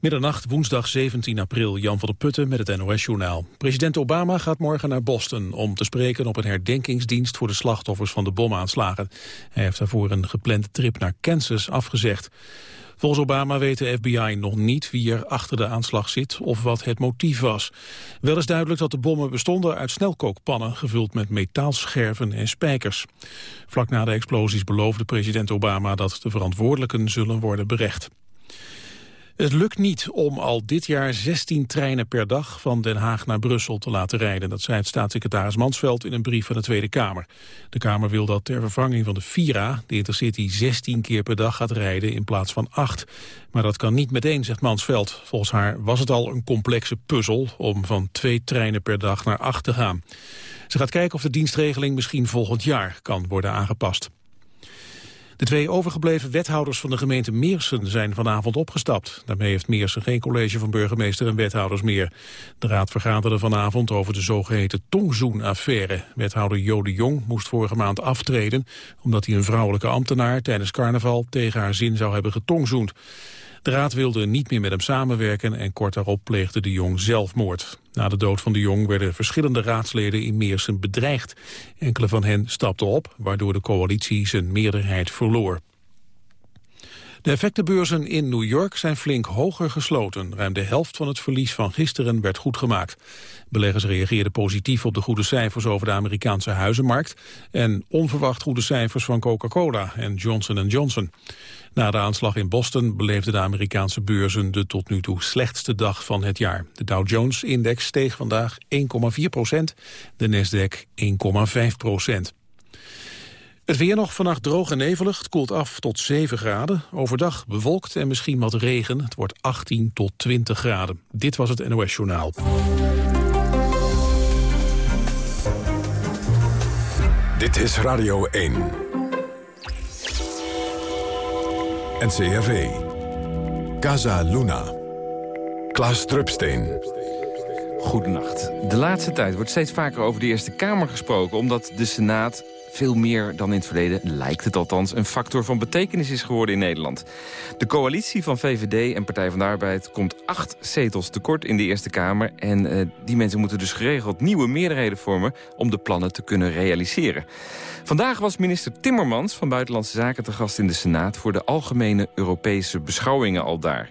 Middernacht, woensdag 17 april, Jan van der Putten met het NOS-journaal. President Obama gaat morgen naar Boston om te spreken op een herdenkingsdienst voor de slachtoffers van de bomaanslagen. Hij heeft daarvoor een geplande trip naar Kansas afgezegd. Volgens Obama weet de FBI nog niet wie er achter de aanslag zit of wat het motief was. Wel is duidelijk dat de bommen bestonden uit snelkookpannen gevuld met metaalscherven en spijkers. Vlak na de explosies beloofde president Obama dat de verantwoordelijken zullen worden berecht. Het lukt niet om al dit jaar 16 treinen per dag van Den Haag naar Brussel te laten rijden. Dat zei het staatssecretaris Mansveld in een brief van de Tweede Kamer. De Kamer wil dat ter vervanging van de Vira, de Intercity, 16 keer per dag gaat rijden in plaats van 8. Maar dat kan niet meteen, zegt Mansveld. Volgens haar was het al een complexe puzzel om van twee treinen per dag naar 8 te gaan. Ze gaat kijken of de dienstregeling misschien volgend jaar kan worden aangepast. De twee overgebleven wethouders van de gemeente Meersen zijn vanavond opgestapt. Daarmee heeft Meersen geen college van burgemeester en wethouders meer. De raad vergaderde vanavond over de zogeheten tongzoenaffaire. Wethouder Jode Jong moest vorige maand aftreden... omdat hij een vrouwelijke ambtenaar tijdens carnaval tegen haar zin zou hebben getongzoend. De raad wilde niet meer met hem samenwerken en kort daarop pleegde de Jong zelfmoord. Na de dood van de Jong werden verschillende raadsleden in Meersen bedreigd. Enkele van hen stapten op, waardoor de coalitie zijn meerderheid verloor. De effectenbeurzen in New York zijn flink hoger gesloten. Ruim de helft van het verlies van gisteren werd goedgemaakt. Beleggers reageerden positief op de goede cijfers over de Amerikaanse huizenmarkt... en onverwacht goede cijfers van Coca-Cola en Johnson Johnson. Na de aanslag in Boston beleefden de Amerikaanse beurzen de tot nu toe slechtste dag van het jaar. De Dow Jones-index steeg vandaag 1,4 procent, de Nasdaq 1,5 procent. Het weer nog vannacht droog en nevelig. Het koelt af tot 7 graden. Overdag bewolkt en misschien wat regen. Het wordt 18 tot 20 graden. Dit was het NOS Journaal. Dit is Radio 1. NCRV. Casa Luna. Klaas Drupsteen. Goedenacht. De laatste tijd wordt steeds vaker over de Eerste Kamer gesproken... omdat de Senaat veel meer dan in het verleden, lijkt het althans... een factor van betekenis is geworden in Nederland. De coalitie van VVD en Partij van de Arbeid komt acht zetels tekort in de Eerste Kamer. En uh, die mensen moeten dus geregeld nieuwe meerderheden vormen... om de plannen te kunnen realiseren. Vandaag was minister Timmermans van Buitenlandse Zaken te gast in de Senaat... voor de algemene Europese beschouwingen al daar.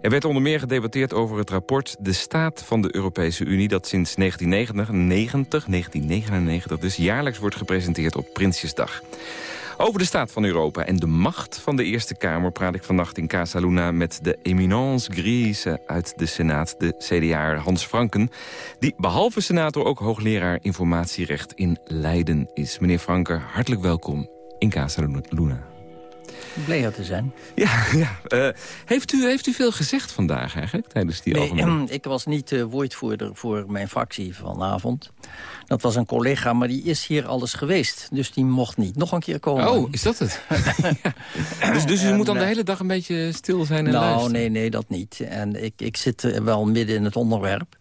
Er werd onder meer gedebatteerd over het rapport De Staat van de Europese Unie... dat sinds 1999, 1999 dus jaarlijks wordt gepresenteerd op Prinsjesdag. Over de staat van Europa en de macht van de Eerste Kamer... praat ik vannacht in Casa Luna met de eminence grise uit de Senaat... de CDA Hans Franken, die behalve senator ook hoogleraar informatierecht in Leiden is. Meneer Franken, hartelijk welkom in Casa Luna. Blij te zijn. Ja, ja. Uh, heeft, u, heeft u veel gezegd vandaag eigenlijk tijdens die nee, algemene... ik was niet uh, woordvoerder voor mijn fractie vanavond. Dat was een collega, maar die is hier alles geweest. Dus die mocht niet nog een keer komen. Oh, is dat het? Dus, dus u moet dan de eh, hele dag een beetje stil zijn en nou, luisteren? nee, nee, dat niet. En ik, ik zit wel midden in het onderwerp.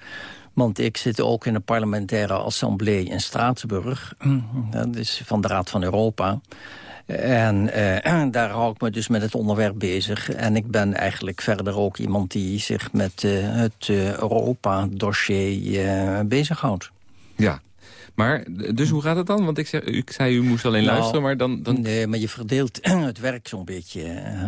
Want ik zit ook in de parlementaire assemblée in Straatsburg. Dat is van de Raad van Europa. En uh, daar hou ik me dus met het onderwerp bezig. En ik ben eigenlijk verder ook iemand die zich met uh, het uh, Europa-dossier bezighoudt. Ja, maar, dus hoe gaat het dan? Want ik, zeg, ik zei, u moest alleen nou, luisteren, maar dan, dan... Nee, maar je verdeelt het werk zo'n beetje.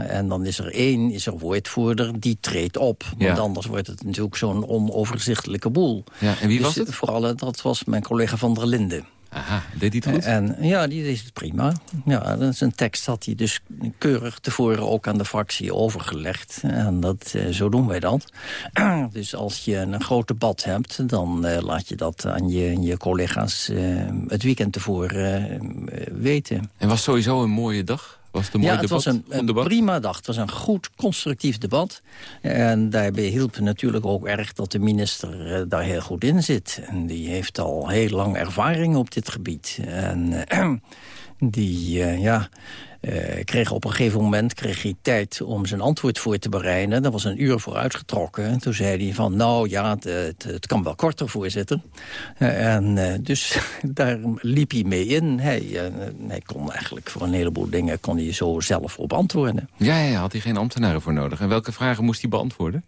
En dan is er één, is er woordvoerder, die treedt op. Want anders wordt het natuurlijk zo'n onoverzichtelijke boel. Ja, en wie dus was het? Vooral, dat was mijn collega Van der Linden. Aha, deed hij het goed? En, ja, die deed het prima. Ja, dat is een tekst had hij dus keurig tevoren ook aan de fractie overgelegd. En dat, eh, zo doen wij dat. dus als je een groot debat hebt, dan uh, laat je dat aan je, je collega's uh, het weekend tevoren weten. En was sowieso een mooie dag? Was het een mooi ja, het was een, een prima dag. Het was een goed, constructief debat. En daarbij hielp natuurlijk ook erg dat de minister uh, daar heel goed in zit. En die heeft al heel lang ervaring op dit gebied. En uh, die, ja... Uh, kreeg op een gegeven moment kreeg hij tijd om zijn antwoord voor te bereiden. Dat was een uur voor uitgetrokken. Toen zei hij van, nou ja, het, het kan wel korter, voorzitter. Uh, en uh, dus daar liep hij mee in. Hij, hij kon eigenlijk voor een heleboel dingen kon hij zo zelf op antwoorden. Ja, ja, had hij geen ambtenaren voor nodig. En welke vragen moest hij beantwoorden?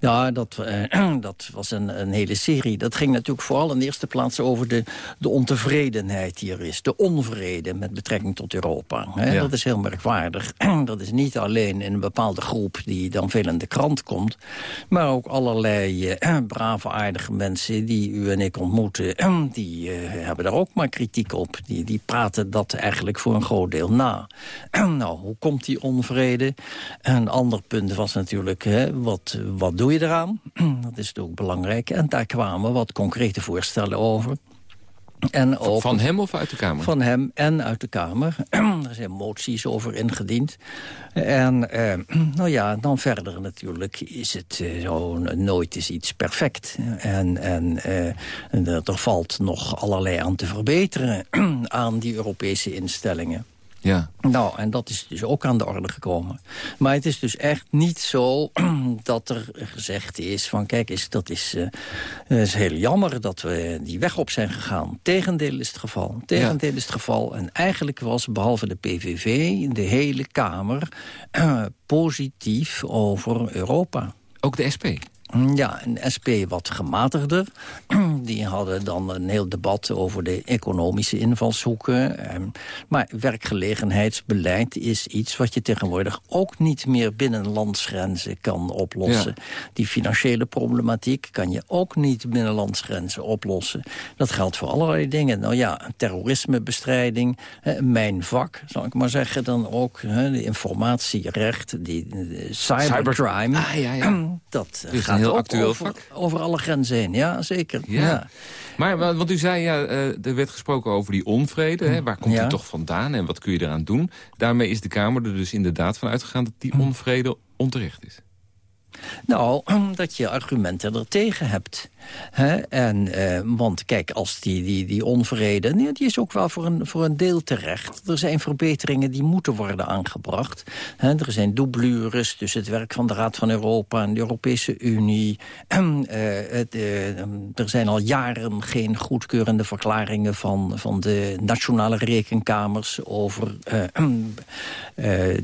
Ja, dat, uh, dat was een, een, hele serie. Dat ging natuurlijk vooral in de eerste plaats over de, de ontevredenheid die er is. De onvrede met betrekking tot Europa. Hè? Dat is heel merkwaardig. dat is niet alleen in een bepaalde groep die dan veel in de krant komt. Maar ook allerlei uh, brave, aardige mensen die u en ik ontmoeten. die uh, hebben daar ook maar kritiek op. Die, die praten dat eigenlijk voor een groot deel na. nou, hoe komt die onvrede? Een ander punt was natuurlijk, hè, wat, wat doen doe je eraan? Dat is ook belangrijk. En daar kwamen wat concrete voorstellen over. En ook van hem of uit de Kamer? Van hem en uit de Kamer. er zijn moties over ingediend. En eh, nou ja, dan verder natuurlijk is het eh, zo, nooit is iets perfect. En, en eh, er valt nog allerlei aan te verbeteren aan die Europese instellingen. Ja. Nou, en dat is dus ook aan de orde gekomen. Maar het is dus echt niet zo dat er gezegd is van... kijk eens, dat is, uh, is heel jammer dat we die weg op zijn gegaan. Tegendeel is het geval. Tegendeel is het geval. En eigenlijk was, behalve de PVV, de hele Kamer... Uh, positief over Europa. Ook de SP? Ja, een SP wat gematigder. Die hadden dan een heel debat over de economische invalshoeken. Ehm, maar werkgelegenheidsbeleid is iets wat je tegenwoordig ook niet meer binnen landsgrenzen kan oplossen. Die financiële problematiek kan je ook niet binnen landsgrenzen oplossen. Dat geldt voor allerlei dingen. Nou ja, terrorismebestrijding, mijn vak, zal ik maar zeggen. Dan ook de informatierecht, die cybercrime. Ah, ja, ja. Dat gaat heel actueel over, vak. Over alle grenzen heen, ja, zeker. Ja. Maar wat u zei, ja, eh, er werd gesproken over die onvrede. Hè? Waar komt die toch vandaan en wat kun je eraan doen? Daarmee is de Kamer er dus inderdaad van uitgegaan... dat die hm. onvrede onterecht is. Nou, dat je argumenten er tegen hebt. En, eh, want kijk, als die, die, die onvrede, die is ook wel voor een, voor een deel terecht. Er zijn verbeteringen die moeten worden aangebracht. er zijn doublures tussen het werk van de Raad van Europa en de Europese Unie. Uh, het, uh, er zijn al jaren geen goedkeurende verklaringen van, van de nationale rekenkamers over eh,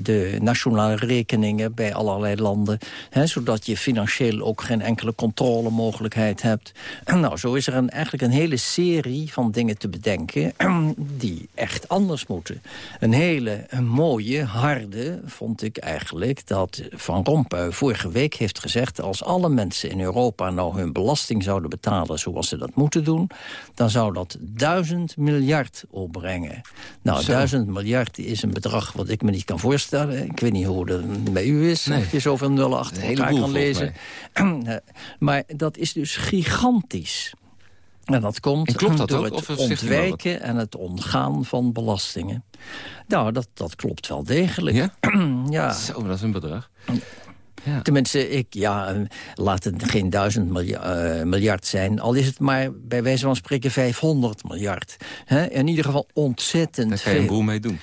de nationale rekeningen bij allerlei landen. zodat je financieel ook geen enkele controlemogelijkheid hebt Nou, zo is er een, eigenlijk een hele serie van dingen te bedenken... die echt anders moeten. Een hele een mooie, harde, vond ik eigenlijk... dat Van Rompuy vorige week heeft gezegd... als alle mensen in Europa nou hun belasting zouden betalen... zoals ze dat moeten doen... dan zou dat duizend miljard opbrengen. Nou, duizend miljard is een bedrag wat ik me niet kan voorstellen. Ik weet niet hoe dat bij u is, nee. je zoveel nullen achter elkaar kan lezen. maar dat is dus gigantisch. En dat komt klopt dat door ook, het ontwijken en het ontgaan van belastingen. Nou, dat, dat klopt wel degelijk. Ja? ja. Zo, dat is een bedrag. Ja. Tenminste, ik, ja, eh, laat het geen duizend miljard, uh, miljard zijn. Al is het maar bij wijze van spreken 500 miljard. He, in ieder geval ontzettend Daar kan je een boel mee doen.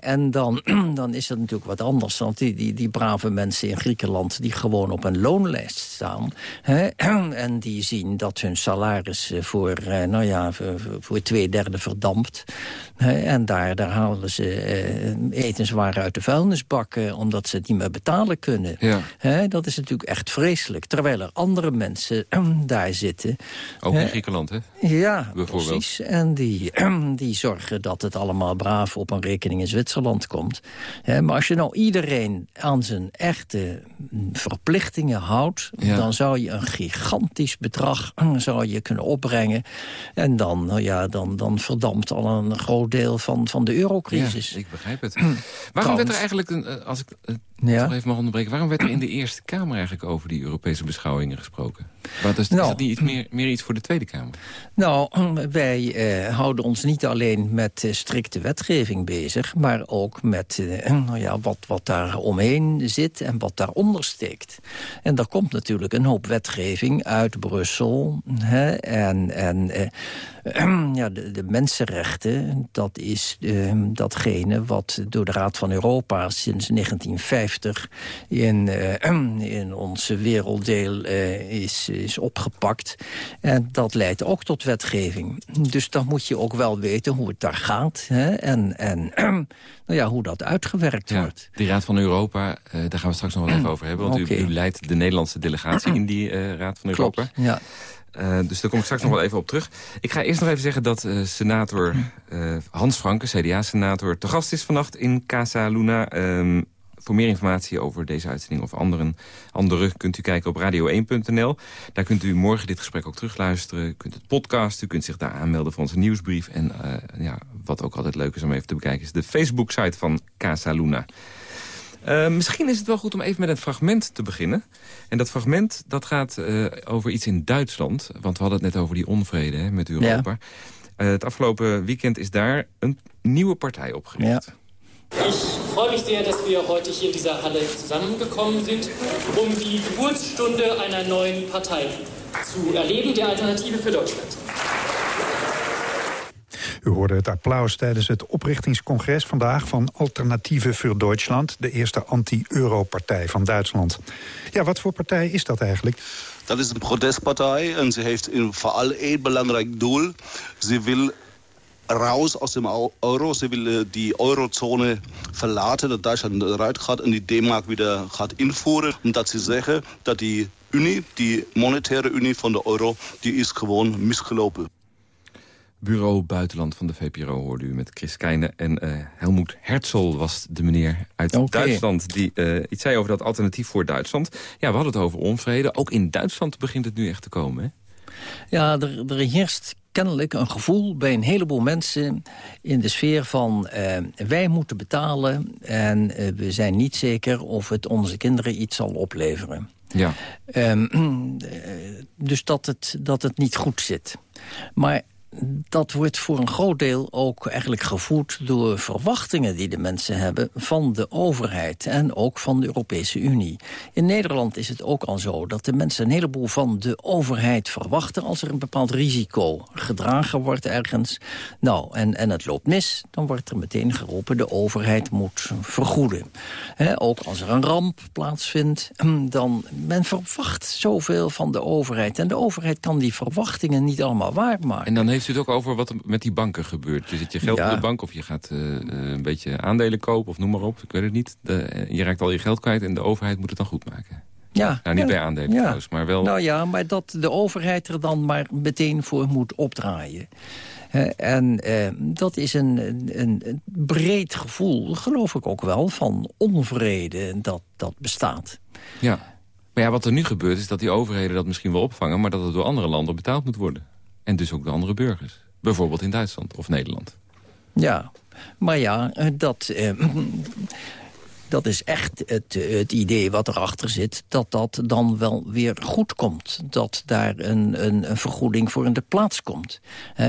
en dan, dan is dat natuurlijk wat anders. Want die, die, die brave mensen in Griekenland... die gewoon op een loonlijst staan... en die zien dat hun salaris eh, voor, nou ja, voor, voor twee derde verdampt. En daar, daar halen ze uh, etenswaren uit de vuilnisbakken... omdat ze het niet meer betalen kunnen. Ja dat is natuurlijk echt vreselijk. Terwijl er andere mensen daar zitten. Ook in Griekenland, hè? Ja, precies. En die, die zorgen dat het allemaal braaf op een rekening in Zwitserland komt. maar als je nou iedereen aan zijn echte verplichtingen houdt... dan zou je een gigantisch bedrag zou je kunnen opbrengen. En dan, nou ja, dan, dan verdampt al een groot deel van, van de eurocrisis. Ja, ik begrijp het. Waarom werd er eigenlijk, een, als ik ja? toch even mag onderbreken... waarom werd er in de Eerste Kamer eigenlijk over die Europese beschouwingen gesproken? Wat is, nou, is dat niet iets meer, meer iets voor de Tweede Kamer? Nou, wij eh, houden ons niet alleen met strikte wetgeving bezig... maar ook met eh, nou ja, wat, wat daar omheen zit en wat daaronder steekt. En daar komt natuurlijk een hoop wetgeving uit Brussel. Hè, en en eh, ja, de, de, mensenrechten, dat is uh, datgene wat door de Raad van Europa sinds 1950 in, uh, in onze werelddeel uh, is, is opgepakt. En dat leidt ook tot wetgeving. Dus dan moet je ook wel weten hoe het daar gaat hè, en, en nou ja, hoe dat uitgewerkt ja, wordt. Die Raad van Europa, daar gaan we straks nog wel even over hebben. Want okay. u, u, leidt de Nederlandse delegatie in die Raad van Europa. Ja. Uh, dus daar kom ik straks nog wel even op terug. Ik ga eerst nog even zeggen dat uh, senator uh, Hans Franke, CDA-senator... te gast is vannacht in Casa Luna. Um, voor meer informatie over deze uitzending of anderen, andere kunt u kijken op radio1.nl. Daar kunt u morgen dit gesprek ook terugluisteren. U kunt het podcasten, u kunt zich daar aanmelden voor onze nieuwsbrief. En ja, wat ook altijd leuk is om even te bekijken... is de Facebook-site van Casa Luna. Uh, misschien is het wel goed om even met een fragment te beginnen. En dat fragment dat gaat uh, over iets in Duitsland. Want we hadden het net over die onvrede hè, met Europa. Ja. Uh, het afgelopen weekend is daar een nieuwe partij opgericht. Ja. Ich freue mich sehr, dass wir heute hier in dieser Halle zusammengekommen sind, um die Geburtsstunde einer neuen Partei zu erleben, der Alternative für Deutschland. U hoorde het applaus tijdens het oprichtingscongres vandaag van Alternatieve voor Duitsland, de eerste anti-euro-partij van Duitsland. Ja, wat voor partij is dat eigenlijk? Dat is een protestpartij en ze heeft vooral één belangrijk doel. Ze wil raus aus dem Euro. Ze willen die eurozone verlaten, dat Duitsland eruit gaat en die D-mark weer gaat invoeren. Omdat ze zeggen dat die Unie, die monetaire Unie van de euro, die is gewoon misgelopen. Bureau Buitenland van de VPRO hoorde u met Chris Keijne. En uh, Helmoet Herzl was de meneer uit okay. Duitsland... die uh, iets zei over dat alternatief voor Duitsland. Ja, we hadden het over onvrede. Ook in Duitsland begint het nu echt te komen, hè? Ja, er, er heerst kennelijk een gevoel bij een heleboel mensen... in de sfeer van uh, wij moeten betalen... en we zijn niet zeker of het onze kinderen iets zal opleveren. Ja. Um, dus dat het, dat het niet goed zit. Maar dat wordt voor een groot deel ook eigenlijk gevoed door verwachtingen die de mensen hebben van de overheid en ook van de Europese Unie. In Nederland is het ook al zo dat de mensen een heleboel van de overheid verwachten als er een bepaald risico gedragen wordt ergens. Nou, en, en het loopt mis, dan wordt er meteen geroepen de overheid moet vergoeden. ook als er een ramp plaatsvindt, dan men verwacht zoveel van de overheid. En de overheid kan die verwachtingen niet allemaal waarmaken. En dan u het ook over wat er met die banken gebeurt. Je zit je geld ja. op de bank of je gaat uh, een beetje aandelen kopen of noem maar op. Ik weet het niet. De, je raakt al je geld kwijt en de overheid moet het dan goed maken. Ja, nou, niet ja, bij aandelen ja. trouwens, maar wel... Nou ja, maar dat de overheid er dan maar meteen voor moet opdraaien. En dat is een, een, een, breed gevoel, geloof ik ook wel, van onvrede dat, dat bestaat. Ja, maar ja, wat er nu gebeurt is dat die overheden dat misschien wel opvangen... maar dat het door andere landen betaald moet worden. En dus ook de andere burgers. Bijvoorbeeld in Duitsland of Nederland. Ja, maar ja, dat... Eh, dat is echt het, het idee wat erachter zit... dat dat dan wel weer goed komt. Dat daar een, een, een vergoeding voor in de plaats komt.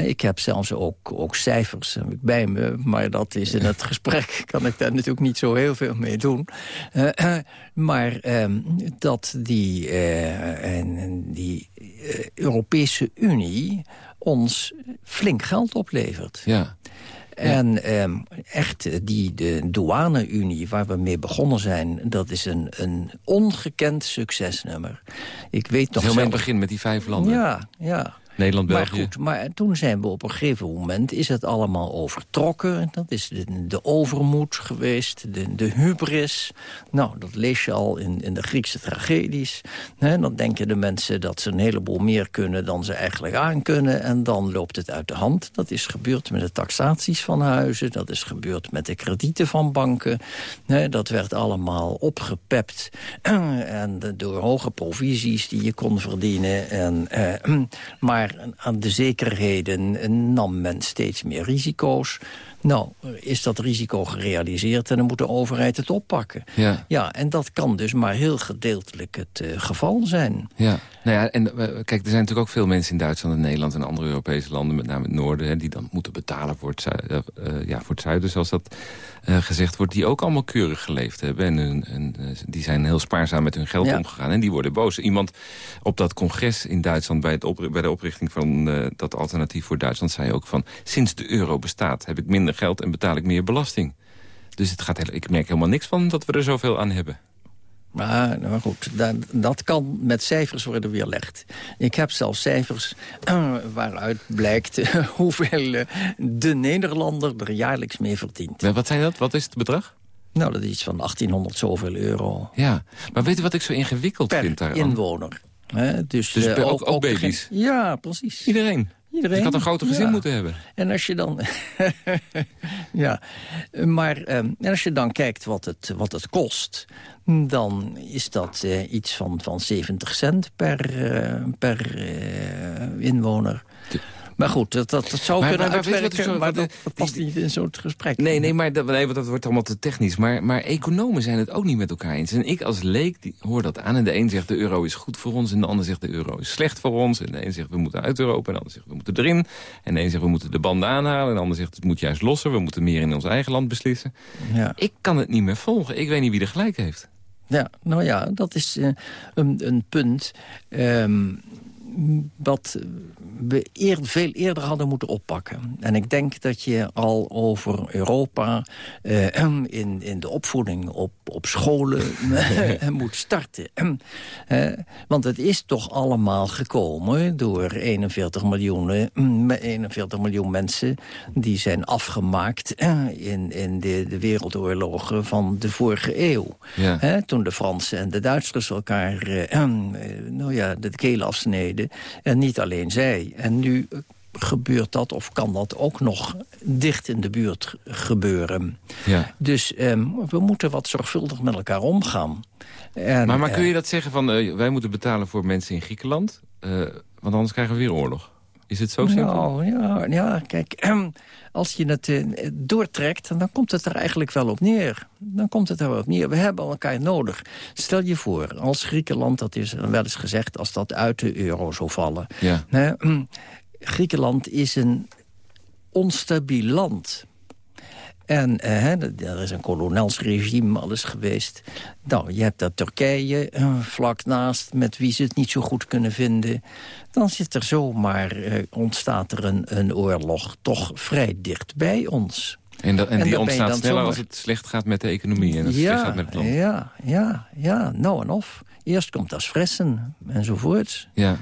ik heb zelfs ook, ook cijfers bij me... maar dat is in het gesprek, kan ik daar natuurlijk niet zo heel veel mee doen. Uh, maar ehm, dat die, uh, en, die uh, Europese Unie ons flink geld oplevert. Ja. En ehm, echt, die, de douane-unie waar we mee begonnen zijn... dat is een, een ongekend succesnummer. Ik weet nog in het begin met die vijf landen. Ja, ja. Nederland, maar België. goed, maar toen zijn we op een gegeven moment... is het allemaal overtrokken. Dat is de, de overmoed geweest, de, de hubris. Nou, dat lees je al in, in de Griekse tragedies. He, dan denken de mensen dat ze een heleboel meer kunnen... dan ze eigenlijk aankunnen. En dan loopt het uit de hand. Dat is gebeurd met de taxaties van huizen. Dat is gebeurd met de kredieten van banken. He, dat werd allemaal opgepept. en door hoge provisies die je kon verdienen. En, eh, maar aan de zekerheden nam men steeds meer risico's. Nou, is dat risico gerealiseerd en dan moet de overheid het oppakken. Ja. Ja, en dat kan dus maar heel gedeeltelijk het uh, geval zijn. Ja, nou ja, en uh, kijk, er zijn natuurlijk ook veel mensen in Duitsland en Nederland... en andere Europese landen, met name het noorden... Hè, die dan moeten betalen voor het, zuiden, uh, ja, voor het zuiden, zoals dat gezegd wordt... die ook allemaal keurig geleefd hebben. En, hun, die zijn heel spaarzaam met hun geld ja. omgegaan en die worden boos. Iemand op dat congres in Duitsland bij, het op, bij de oprichting van dat alternatief voor Duitsland... zei ook van, sinds de euro bestaat heb ik minder geld en betaal ik meer belasting. Dus het gaat, ik merk helemaal niks van dat we er zoveel aan hebben. Maar nou goed, dat, dat, kan met cijfers worden weerlegd. Ik heb zelfs cijfers uh, waaruit blijkt uh, hoeveel uh, de Nederlander er jaarlijks mee verdient. Ja, wat zijn dat? Wat is het bedrag? Nou, dat is iets van 1800 zoveel euro. Ja, maar weet je wat ik zo ingewikkeld per vind daar? inwoner. dus dus ook, ook, ook baby's? Ja, precies. Iedereen? Iedereen. Ik had een groter gezin ja. moeten hebben. En als je dan... ja, maar um, en als je dan kijkt wat het, wat het kost... dan is dat uh, iets van, van 70 cent per, uh, per uh, inwoner. Maar goed, dat, dat, dat zou maar, kunnen maar, uitwerken, maar dat, dat past niet in zo'n gesprek. Nee, nee, maar dat, nee, dat wordt allemaal te technisch. Maar, maar economen zijn het ook niet met elkaar eens. En ik als leek die, hoor dat aan. En de een zegt de euro is goed voor ons. En de ander zegt de euro is slecht voor ons. En de een zegt we moeten uit Europa. En de ander zegt we moeten erin. En de een zegt we moeten de banden aanhalen. En de ander zegt het moet juist lossen. We moeten meer in ons eigen land beslissen. Ja. Ik kan het niet meer volgen. Ik weet niet wie er gelijk heeft. Ja, nou ja, dat is uh, een, een punt... Um, wat we eer, veel eerder hadden moeten oppakken. En ik denk dat je al over Europa uh, in, in de opvoeding op, op scholen moet starten. Uh, want het is toch allemaal gekomen door 41 miljoen, 41 miljoen mensen... die zijn afgemaakt in, in de, de wereldoorlogen van de vorige eeuw. Ja. He, toen de Fransen en de Duitsers elkaar uh, nou ja, de kelen afsneden. En niet alleen zij. En nu gebeurt dat, of kan dat ook nog dicht in de buurt gebeuren. Ja. Dus um, we moeten wat zorgvuldig met elkaar omgaan. En, maar, maar kun je dat zeggen van, uh, wij moeten betalen voor mensen in Griekenland? Uh, want anders krijgen we weer oorlog. Is het zo simpel? Nou, ja, ja kijk, als je het uh, doortrekt, dan komt het er eigenlijk wel op neer. Dan komt het er wel op neer. We hebben elkaar nodig. Stel je voor, als Griekenland, dat is wel eens gezegd... als dat uit de euro zou vallen. Ja. Hè, Griekenland is een onstabiel land... En uh, er is een kolonelsregime alles geweest. Nou, je hebt dat Turkije uh, vlak naast, met wie ze het niet zo goed kunnen vinden. Dan zit er zomaar, uh, ontstaat er een, een oorlog toch vrij dicht bij ons. En, dat, en, en die ontstaat sneller zomaar... als het slecht gaat met de economie en als het ja, slecht gaat met het land. Ja, ja, ja, nou en of. Eerst komt dat fressen enzovoorts. Ja.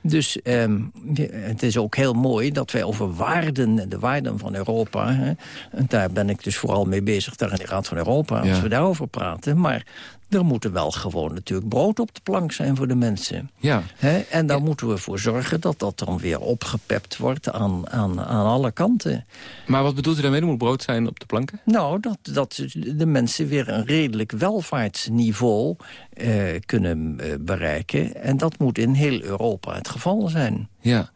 Dus um, het is ook heel mooi dat wij over waarden, de waarden van Europa... He, en daar ben ik dus vooral mee bezig, daar in de Raad van Europa... als ja. we daarover praten. Maar er moet wel gewoon natuurlijk brood op de plank zijn voor de mensen. Ja. He, en daar ja. moeten we voor zorgen dat dat dan weer opgepept wordt aan, aan, aan alle kanten. Maar wat bedoelt u daarmee? Er moet brood zijn op de planken? Nou, dat, dat de mensen weer een redelijk welvaartsniveau uh, kunnen uh, bereiken. En dat moet in heel Europa het geval zijn. Ja.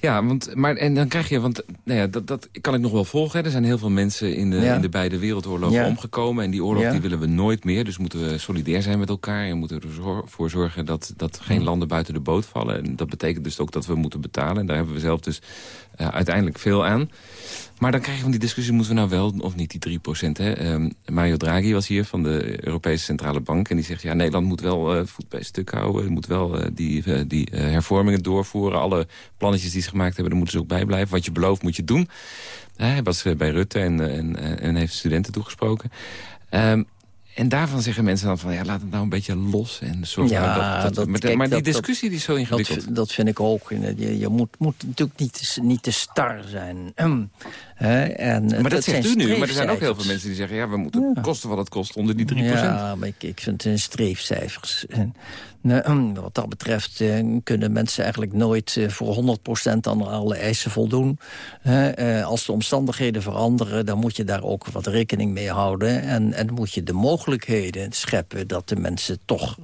Ja, want, maar en dan krijg je, want nou ja, dat, dat kan ik nog wel volgen. Hè. Er zijn heel veel mensen in de, ja. in de beide wereldoorlogen ja. omgekomen. En die oorlog ja. die willen we nooit meer. Dus moeten we solidair zijn met elkaar. En moeten we ervoor zorgen dat, dat geen landen buiten de boot vallen. En dat betekent dus ook dat we moeten betalen. En daar hebben we zelf dus uh, uiteindelijk veel aan. Maar dan krijg je van die discussie, moeten we nou wel of niet die 3 procent? Um, Mario Draghi was hier van de Europese Centrale Bank. En die zegt, ja, Nederland moet wel uh, voet bij stuk houden. Moet wel uh, die, uh, die hervormingen doorvoeren. Alle plannetjes die ze gemaakt hebben, daar moeten ze ook bij blijven. Wat je belooft, moet je doen. Hij was bij Rutte en, en, en heeft studenten toegesproken. Um, en daarvan zeggen mensen dan van, ja, laat het nou een beetje los. En zorg ja, dat, dat, dat, maar, kijk, maar die dat, discussie die is zo ingewikkeld. Dat, dat vind ik ook. Je, je moet, moet natuurlijk niet, niet te star zijn. En, maar dat, dat zegt u nu. Maar er zijn ook heel veel mensen die zeggen... ja, we moeten ja. kosten wat het kost onder die 3%. Ja, maar ik, ik vind het streefcijfers. En, nou, wat dat betreft uh, kunnen mensen eigenlijk nooit uh, voor 100% aan alle eisen voldoen. Uh, als de omstandigheden veranderen, dan moet je daar ook wat rekening mee houden. En, en moet je de mogelijkheden scheppen dat de mensen toch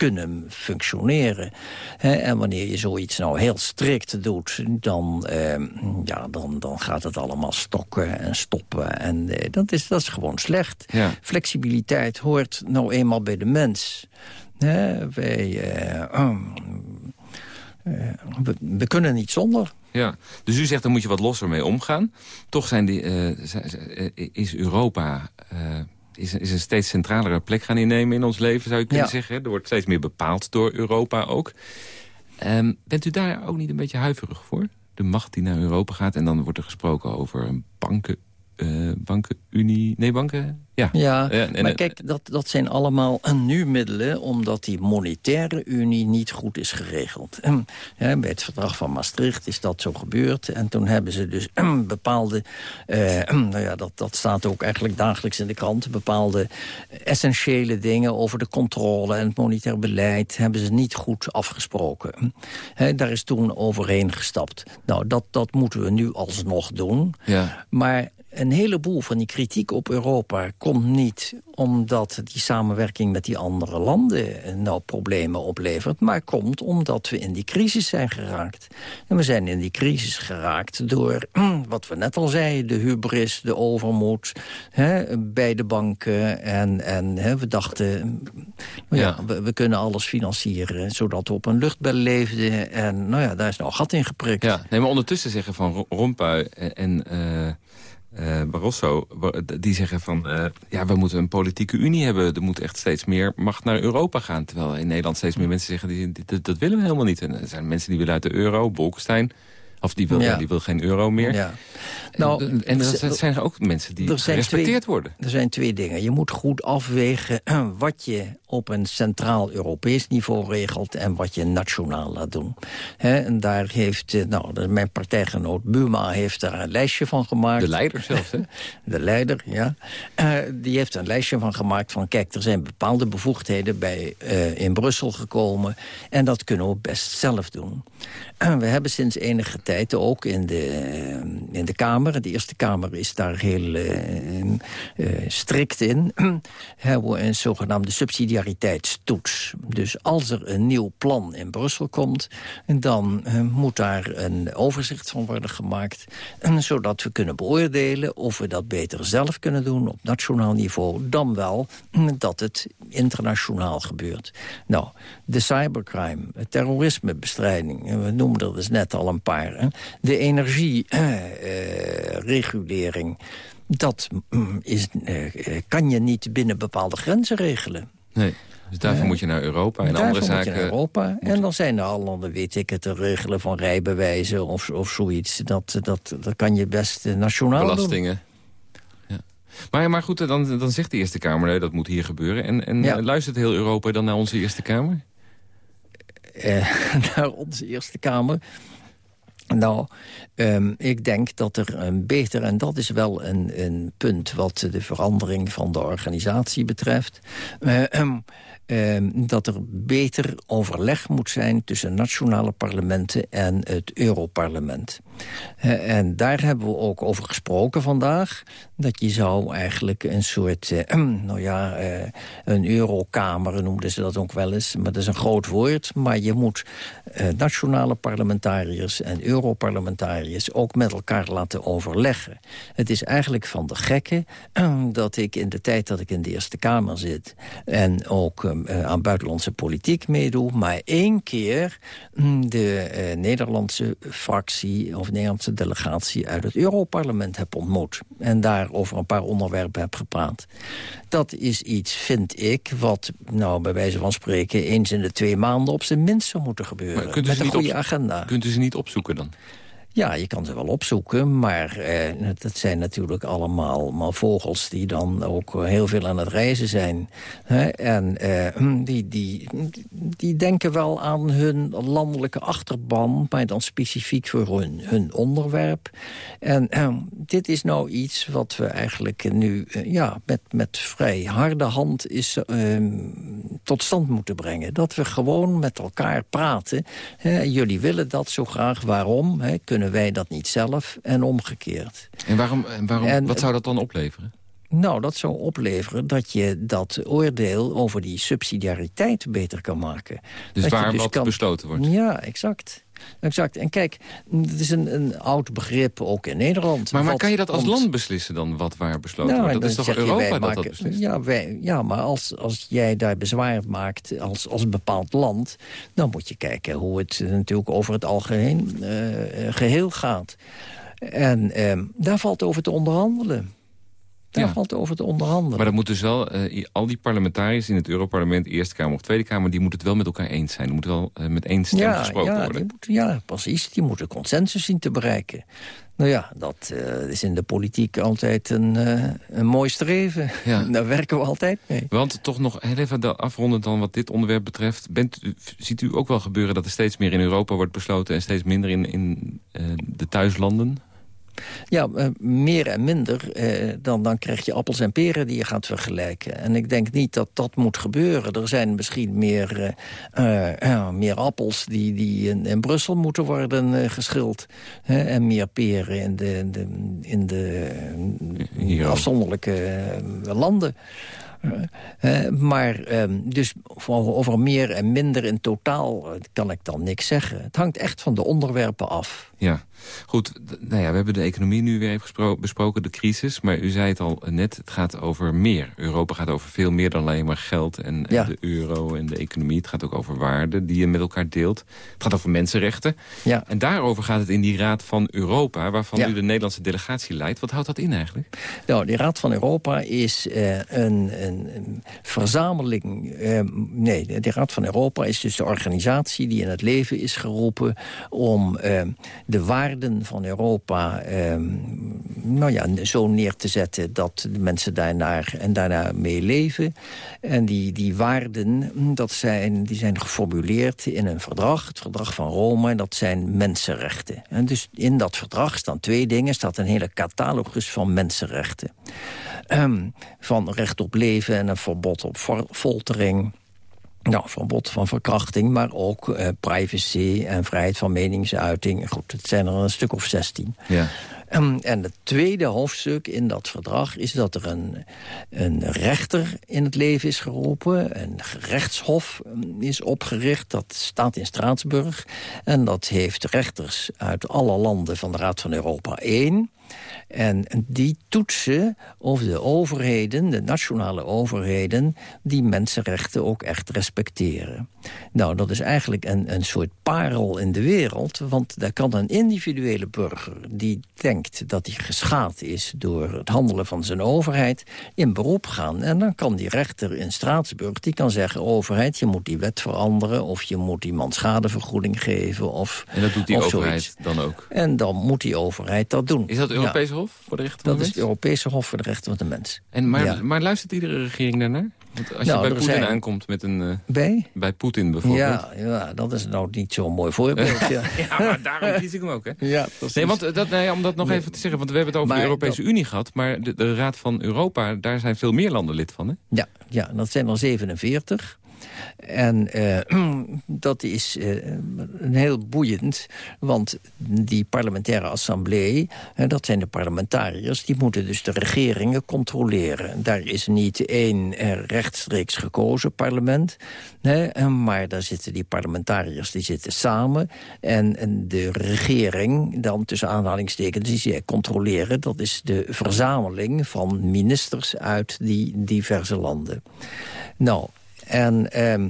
kunnen functioneren. en wanneer je zoiets nou heel strikt doet, dan, ehm, ja, dan, dan gaat het allemaal stokken en stoppen. En eh, dat, is, dat is gewoon slecht. Flexibiliteit hoort nou eenmaal bij de mens. wij, eh, oh, we, we kunnen niet zonder. Ja, dus u zegt, daar moet je wat losser mee omgaan. Toch zijn die, uh, is Europa uh, is, is een steeds centralere plek gaan innemen in ons leven, zou je kunnen zeggen. Er wordt steeds meer bepaald door Europa ook. Um, bent u daar ook niet een beetje huiverig voor? De macht die naar Europa gaat en dan wordt er gesproken over een banken uh, bankenunie... Nee, banken... Ja, ja en, maar kijk, dat, dat zijn allemaal nu middelen... omdat die monetaire unie niet goed is geregeld. Ja, bij het verdrag van Maastricht is dat zo gebeurd. En toen hebben ze dus bepaalde... Uh, nou ja, dat, dat staat ook eigenlijk dagelijks in de krant... bepaalde essentiële dingen over de controle en het monetair beleid... hebben ze niet goed afgesproken. daar is toen overheen gestapt. Nou, dat, dat moeten we nu alsnog doen. Ja. Maar een heleboel van die kritiek op Europa komt niet omdat die samenwerking met die andere landen nou problemen oplevert, maar komt omdat we in die crisis zijn geraakt. En we zijn in die crisis geraakt door, wat we net al zeiden, de hubris, de overmoed hè, bij de banken. En, en hè, we dachten, nou ja, we, we, kunnen alles financieren, zodat we op een luchtbel leefden. En nou ja, daar is nou gat in geprikt. Ja, nee, maar ondertussen zeggen Van Rompuy en... Uh uh, Barroso, die zeggen van... Uh, ja, we moeten een politieke unie hebben. Er moet echt steeds meer macht naar Europa gaan. Terwijl in Nederland steeds meer mensen zeggen... Die, dat, dat willen we helemaal niet. En er zijn mensen die willen uit de euro. Bolkestein of die wil, die wil geen euro meer. Ja. Nou, en, en dat zijn ook mensen die gerespecteerd worden. Er zijn twee dingen. Je moet goed afwegen wat je op een centraal Europees niveau regelt... en wat je nationaal laat doen. en daar heeft, eh, nou, mijn partijgenoot Buma heeft daar een lijstje van gemaakt. De leider zelfs, hè? De leider, ja. Uh, die heeft een lijstje van gemaakt van... kijk, er zijn bepaalde bevoegdheden bij, uh, in Brussel gekomen... en dat kunnen we best zelf doen. we hebben sinds enige tijd ook in de, in de Kamer... de Eerste Kamer is daar heel strikt in... hebben we een zogenaamde subsidiariteit subsidiariteitstoets. Dus als er een nieuw plan in Brussel komt... dan moet daar een overzicht van worden gemaakt... Zodat we kunnen beoordelen of we dat beter zelf kunnen doen... op nationaal niveau, dan wel dat het internationaal gebeurt. Nou, de cybercrime, terrorismebestrijding... we noemden er dus net al een paar... Hè, de energieregulering... Uh, dat mm, is, kan je niet binnen bepaalde grenzen regelen. Nee. Dus daarvoor moet je naar Europa en andere zaken... Moet je naar Europa. En dan zijn er al landen, weet ik het, te regelen van rijbewijzen of, of zoiets. Dat, dat, dat kan je best eh, nationaal Belastingen. Ja. Maar, maar goed, dan, dan zegt de Eerste Kamer, dat moet hier gebeuren. En, en luistert heel Europa dan naar onze Eerste Kamer? Eh, naar onze Eerste Kamer? Nou, um, ik denk dat er een beter, en dat is wel een, een punt wat de verandering van de organisatie betreft. Uh, Ehm, dat er beter overleg moet zijn tussen nationale parlementen en het Europarlement. Uh, en daar hebben we ook over gesproken vandaag. Dat je zou eigenlijk een soort, uh, nou ja, uh, een eurokamer noemden ze dat ook wel eens. Maar dat is een groot woord. Maar je moet nationale parlementariërs en europarlementariërs ook met elkaar laten overleggen. Het is eigenlijk van de gekke dat ik in de tijd dat ik in de Eerste Kamer zit... en ook uh, aan buitenlandse politiek meedoe. Maar één keer mm, de Nederlandse fractie of Nederlandse delegatie uit het Europarlement heb ontmoet. En daar over een paar onderwerpen heb gepraat. Dat is iets, vind ik, wat nou bij wijze van spreken eens in de twee maanden op zijn minst zou moeten gebeuren. Met een goede agenda. Kunt u ze niet opzoeken dan? Ja, je kan ze wel opzoeken, maar eh, dat zijn natuurlijk allemaal maar vogels... die dan ook heel veel aan het reizen zijn. Hè? En eh, hm, die, die, die denken wel aan hun landelijke achterban... maar dan specifiek voor hun, hun onderwerp. En eh, dit is nou iets wat we eigenlijk nu eh, ja, met, met vrij harde hand is, ehm, tot stand moeten brengen. Dat we gewoon met elkaar praten. Hè? Jullie willen dat zo graag, waarom? Hè? kunnen wij dat niet zelf en omgekeerd. En waarom, waarom, wat zou dat dan opleveren? Nou, dat zou opleveren dat je dat oordeel over die subsidiariteit beter kan maken. Dus dat waar je wat besloten wordt. Ja, exact. Exact. En kijk, het is een, een oud begrip ook in Nederland. Maar, maar kan je dat als land beslissen dan, wat waar besloten Nou, wordt? Dat is toch je, Europa dat dat beslist? Ja, wij, ja maar als, als jij daar bezwaar maakt als, als een bepaald land... dan moet je kijken hoe het natuurlijk over het algemeen eh, geheel gaat. En ehm, daar valt over te onderhandelen. Daar Ja. valt over te onderhandelen. Maar dat moet dus wel, eh, al die parlementariërs in het Europarlement, Eerste Kamer of Tweede Kamer, die moeten het wel met elkaar eens zijn. Er moet wel eh, met één stem gesproken ja, worden. Die moeten, ja, precies. Die moeten consensus zien te bereiken. Nou ja, dat eh, is in de politiek altijd een, een mooi streven. Ja. Daar werken we altijd mee. Want toch nog heel even afronden dan wat dit onderwerp betreft. Bent, ziet u ook wel gebeuren dat er steeds meer in Europa wordt besloten... en steeds minder in, in de thuislanden? Ja, eh, meer en minder, eh, dan, dan krijg je appels en peren die je gaat vergelijken. En ik denk niet dat dat moet gebeuren. Er zijn misschien meer, eh, meer appels die, die in, in Brussel moeten worden geschild. En meer peren in de, in de, in de afzonderlijke landen. Maar ehm, dus over meer en minder in totaal kan ik dan niks zeggen. Het hangt echt van de onderwerpen af. Ja, goed. Nou ja, we hebben de economie nu weer even besproken, de crisis. Maar u zei het al net, het gaat over meer. Europa gaat over veel meer dan alleen maar geld en, de euro en de economie. Het gaat ook over waarden die je met elkaar deelt. Het gaat over mensenrechten. Ja. En daarover gaat het in die Raad van Europa... waarvan Ja. u de Nederlandse delegatie leidt. Wat houdt dat in eigenlijk? Nou, die Raad van Europa is eh, een, een, een verzameling... eh, nee, de Raad van Europa is dus de organisatie die in het leven is geroepen... om eh, de waarden van Europa eh, nou ja, zo neer te zetten... dat de mensen daarnaar en daarna mee leven. En die, die waarden dat zijn, die zijn geformuleerd in een verdrag. Het verdrag van Rome, dat zijn mensenrechten. En dus in dat verdrag staan twee dingen. staat een hele catalogus van mensenrechten. Ehm, van recht op leven en een verbod op fol- foltering. Nou, verbod van verkrachting, maar ook eh, privacy en vrijheid van meningsuiting. Goed, het zijn er een stuk of zestien. Ja. Ehm, en het tweede hoofdstuk in dat verdrag is dat er een, een rechter in het leven is geroepen. Een gerechtshof ehm, is opgericht, dat staat in Straatsburg. En dat heeft rechters uit alle landen van de Raad van Europa één. En die toetsen of de overheden, de nationale overheden... die mensenrechten ook echt respecteren. Nou, dat is eigenlijk een, een soort parel in de wereld... want daar kan een individuele burger die denkt dat hij geschaad is... door het handelen van zijn overheid, in beroep gaan. En dan kan die rechter in Straatsburg, die kan zeggen... overheid, je moet die wet veranderen... of je moet iemand schadevergoeding geven. Of, En dat doet die overheid zoiets. dan ook. En dan moet die overheid dat doen. Is dat. Europese Hof voor de Rechten van Dat de is het Mens? Europese Hof voor de Rechten van de Mens. En maar, maar luistert iedere regering daarnaar? Want als Nou, je bij er Poetin zijn- aankomt met een... eh, Bij? bij Poetin bijvoorbeeld. Ja, ja, dat is nou niet zo'n mooi voorbeeld. ja. Maar daarom kies ik hem ook, hè? ja, precies. Nee, want eh, dat, nee, om dat nog Nee. even te zeggen, want we hebben het over de Europese Unie gehad, maar de, de Raad van Europa, daar zijn veel meer landen lid van, hè? Ja, ja, dat zijn er 47. En eh, dat is eh, heel boeiend, want die parlementaire assemblee... eh, dat zijn de parlementariërs, die moeten dus de regeringen controleren. Daar is niet één eh, rechtstreeks gekozen parlement... eh, maar daar zitten die parlementariërs die zitten samen... en, de regering, dan tussen aanhalingstekens, die zij controleren... dat is de verzameling van ministers uit die diverse landen. Nou, en ehm,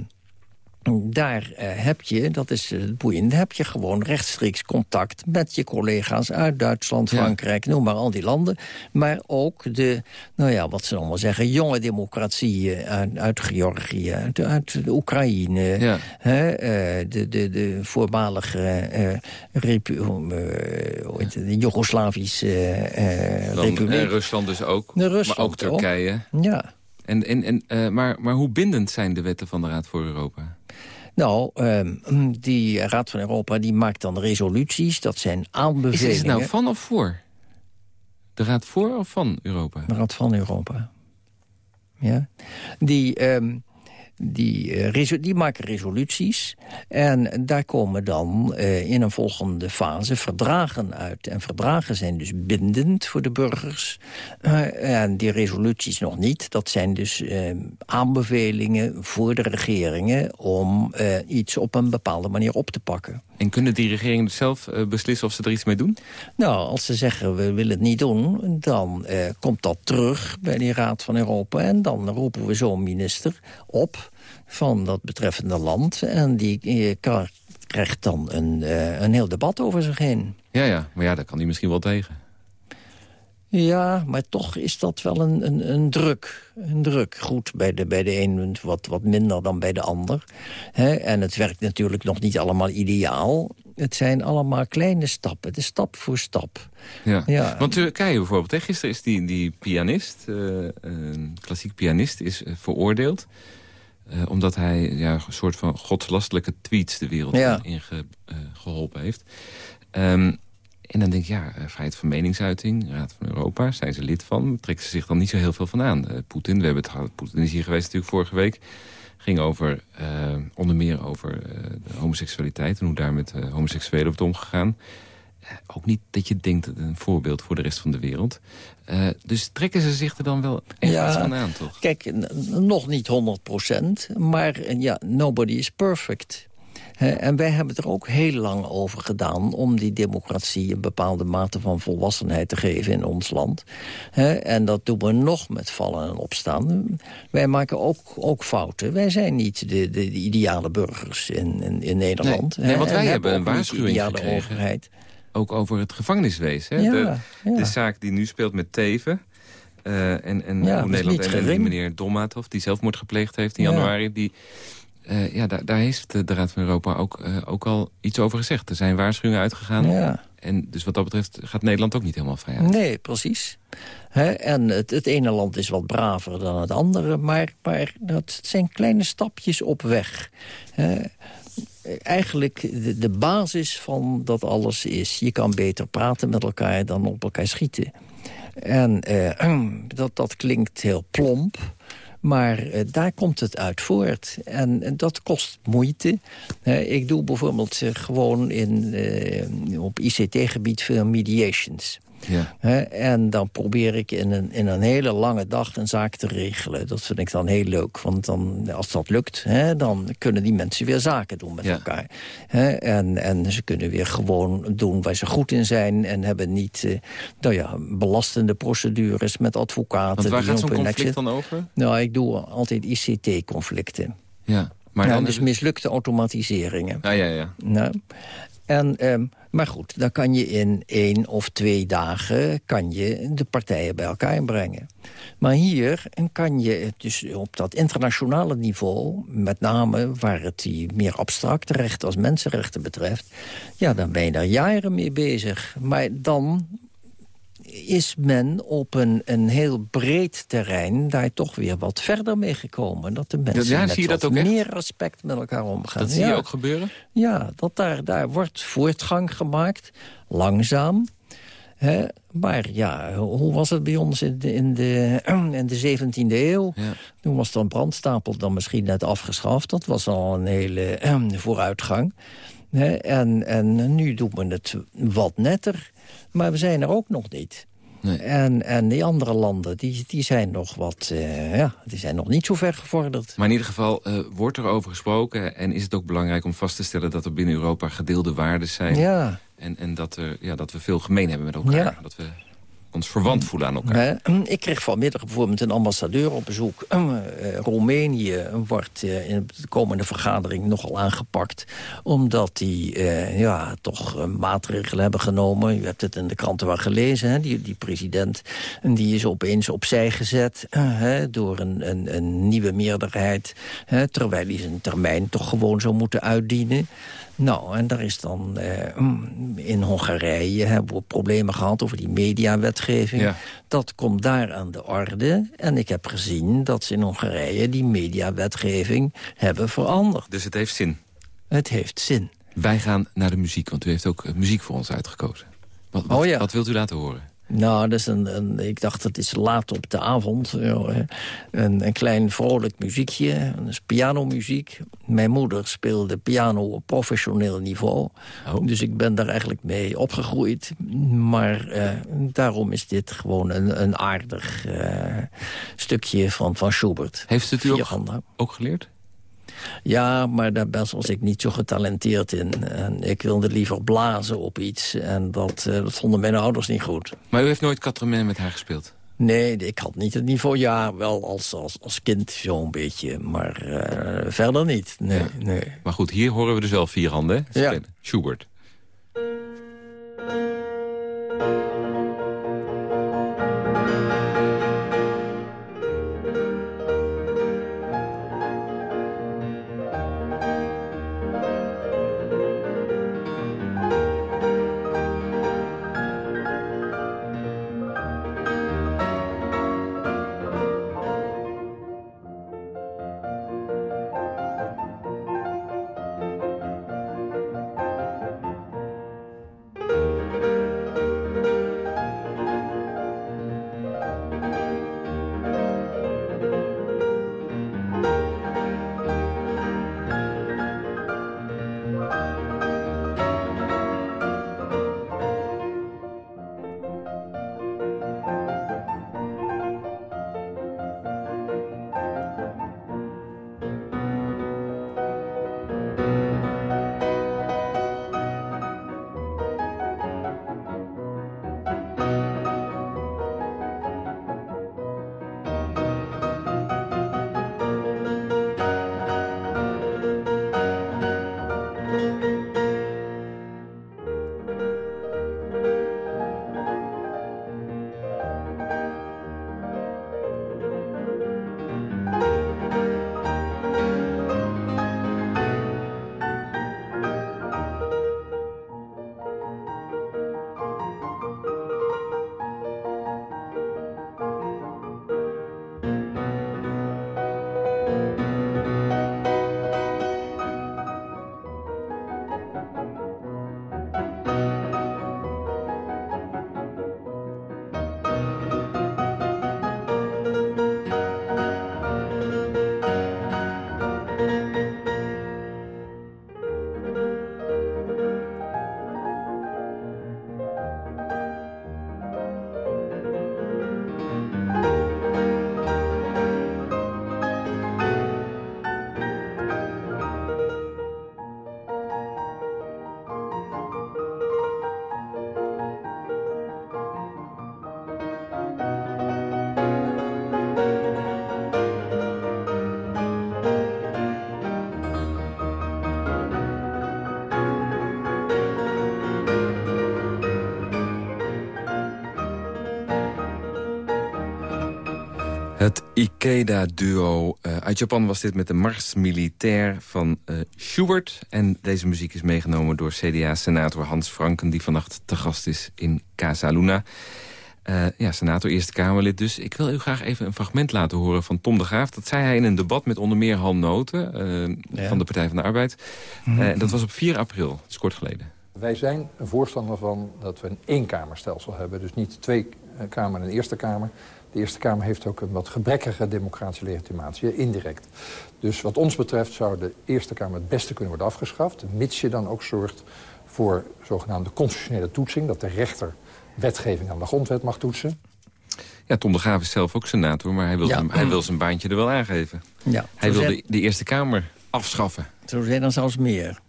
daar eh, heb je, dat is het boeiende... heb je gewoon rechtstreeks contact met je collega's uit Duitsland, Ja. Frankrijk... noem maar al die landen. Maar ook de, nou ja, wat ze allemaal zeggen... jonge democratieën uit, uit Georgië, uit, uit de Oekraïne... Ja. Hè, eh, de, de, de voormalige eh, repu- eh, hoe heet het, de Joegoslavische eh, republiek. eh, Rusland dus ook, De Rusland maar ook Turkije. ja. En, en, en, eh, maar, maar hoe bindend zijn de wetten van de Raad voor Europa? Nou, ehm, die Raad van Europa die maakt dan resoluties. Dat zijn aanbevelingen. is het nou van of voor? De Raad voor of van Europa? De Raad van Europa. Ja. Die, ehm, die, uh, die maken resoluties. En daar komen dan uh, in een volgende fase verdragen uit. En verdragen zijn dus bindend voor de burgers. Uh, en die resoluties nog niet. Dat zijn dus aanbevelingen voor de regeringen... om iets op een bepaalde manier op te pakken. En kunnen die regeringen zelf beslissen of ze er iets mee doen? Nou, als ze zeggen we willen het niet doen... dan komt dat terug bij die Raad van Europa. En dan roepen we zo'n minister op van dat betreffende land. En die eh, krijgt dan een, uh, een heel debat over zich heen. Ja, ja, maar ja, daar kan hij misschien wel tegen. Ja, maar toch is dat wel een, een, een druk. Een druk. Goed, bij de, bij de een wat, wat minder dan bij de ander. en het werkt natuurlijk nog niet allemaal ideaal. Het zijn allemaal kleine stappen. Het is stap voor stap. Ja, ja. want Turkije bijvoorbeeld. Hè? Gisteren is die, die pianist, uh, een klassiek pianist, is veroordeeld. Uh, omdat hij ja, een soort van godslastelijke tweets de wereld in geholpen uh, heeft. Um, en dan denk ik, ja, eh, vrijheid van meningsuiting, Raad van Europa, zijn ze lid van. Trekken ze zich dan niet zo heel veel van aan. Uh, Poetin, we hebben het gehad, Poetin is hier geweest natuurlijk vorige week. Ging over, onder meer over de homoseksualiteit en hoe daar met homoseksuelen wordt omgegaan. Ook niet dat je denkt, een voorbeeld voor de rest van de wereld. dus trekken ze zich er dan wel echt ja, van aan, toch? Kijk, nog niet 100 procent, maar ja, nobody is perfect en wij hebben er ook heel lang over gedaan... om die democratie een bepaalde mate van volwassenheid te geven in ons land. en dat doen we nog met vallen en opstaan. Wij maken ook, ook fouten. Wij zijn niet de, de, ideale burgers in, in, in Nederland. Nee, want wij hebben een waarschuwing gekregen. Overheid. Ook over het gevangeniswezen. Hè? de, de zaak die nu speelt met Teven... Uh, en en hoe Nederland en, die meneer die zelfmoord gepleegd heeft in januari... die uh, ja, daar, daar, heeft de, Raad van Europa ook, uh, ook al iets over gezegd. Er zijn waarschuwingen uitgegaan. Ja. En dus wat dat betreft gaat Nederland ook niet helemaal vrij uit. Nee, precies. en het, het, ene land is wat braver dan het andere. Maar, maar dat zijn kleine stapjes op weg. Eigenlijk de, basis van dat alles is... je kan beter praten met elkaar dan op elkaar schieten. En uh, dat, dat klinkt heel plomp... Maar eh, daar komt het uit voort. En, dat kost moeite. ik doe bijvoorbeeld uh, gewoon in, op ICT-gebied veel mediations. Ja. en dan probeer ik in een, in een hele lange dag een zaak te regelen. Dat vind ik dan heel leuk. Want dan, als dat lukt, dan kunnen die mensen weer zaken doen met elkaar. en, en ze kunnen weer gewoon doen waar ze goed in zijn. En hebben niet uh, nou ja, belastende procedures met advocaten. Want waar gaat zo'n conflict dan over? Nou, ik doe altijd ICT-conflicten. Ja. Maar dan dus mislukte automatiseringen. Ah, ja, ja. Nou, en, um, maar goed, dan kan je in één of twee dagen kan je de partijen bij elkaar brengen. Maar hier kan je dus op dat internationale niveau... met name waar het die meer abstracte rechten als mensenrechten betreft... ja, dan ben je daar jaren mee bezig. Maar dan is men op een, een heel breed terrein daar toch weer wat verder mee gekomen. Dat de mensen ja, met zie je dat ook meer respect met elkaar omgaan. Dat zie je ook gebeuren? Ja, dat daar, daar wordt voortgang gemaakt, langzaam. Hè? Maar ja, hoe was het bij ons in de, in de, in de 17e eeuw? Ja. Toen was dan brandstapel dan misschien net afgeschaft. Dat was al een hele vooruitgang. En, en nu doen we het wat netter. Maar we zijn er ook nog niet. Nee. En, en die andere landen, die, die zijn nog wat, uh, ja, die zijn nog niet zo ver gevorderd. Maar in ieder geval uh, wordt er over gesproken en is het ook belangrijk om vast te stellen dat er binnen Europa gedeelde waarden zijn. Ja. En, en dat, er, ja, dat we veel gemeen hebben met elkaar. Ja. Dat we ons verwant voelen aan elkaar. Hm, ik kreeg vanmiddag bijvoorbeeld een ambassadeur op bezoek. Uh, Roemenië wordt in de komende vergadering nogal aangepakt. Omdat die ja, toch maatregelen hebben genomen. U hebt het in de kranten wel gelezen. Die, die president en die is opeens opzij gezet door een, een, een, nieuwe meerderheid. Terwijl hij zijn termijn toch gewoon zou moeten uitdienen. Nou, en daar is dan eh, mm, in Hongarije hebben we problemen gehad over die mediawetgeving. Ja. Dat komt daar aan de orde. En ik heb gezien dat ze in Hongarije die mediawetgeving hebben veranderd. Dus het heeft zin? Het heeft zin. Wij gaan naar de muziek, want u heeft ook muziek voor ons uitgekozen. Wat, wat, oh ja. wat wilt u laten horen? Nou, dat is een, een, ik dacht het is laat op de avond. Een, een klein vrolijk muziekje, dat is pianomuziek. Mijn moeder speelde piano op professioneel niveau. Oh. Dus ik ben daar eigenlijk mee opgegroeid. Maar uh, daarom is dit gewoon een, een aardig uh, stukje van, van Schubert. Heeft het u ook, ook geleerd? Ja, maar daar was ik niet zo getalenteerd in. En ik wilde liever blazen op iets. En dat, uh, dat vonden mijn ouders niet goed. Maar u heeft nooit Catramaine met haar gespeeld? Nee, ik had niet het niveau. Ja, wel als, als, als kind zo'n beetje. Maar uh, verder niet. Nee, nee. Maar goed, hier horen we dus wel vier handen. Ja. Schubert. Het Ikeda-duo. Uh, uit Japan was dit met de Mars Militair van uh, Schubert. En deze muziek is meegenomen door CDA-senator Hans Franken... die vannacht te gast is in Casa Luna. Uh, ja, senator, Eerste Kamerlid dus. Ik wil u graag even een fragment laten horen van Tom de Graaf. Dat zei hij in een debat met onder meer Han Noten... van de Partij van de Arbeid. Mhm. dat was op 4 april, dat is kort geleden. Wij zijn een voorstander van dat we een eenkamerstelsel hebben. Dus niet twee Kamer en een Eerste Kamer... De Eerste Kamer heeft ook een wat gebrekkige democratische legitimatie, indirect. Dus wat ons betreft zou de Eerste Kamer het beste kunnen worden afgeschaft... mits je dan ook zorgt voor zogenaamde constitutionele toetsing... dat de rechter wetgeving aan de grondwet mag toetsen. Ja, Tom de Graaf is zelf ook senator, maar hij wil, zijn, hij wil zijn baantje er wel aangeven. Ja, hij wil de, de, Eerste Kamer afschaffen. Zo zijn er zelfs meer.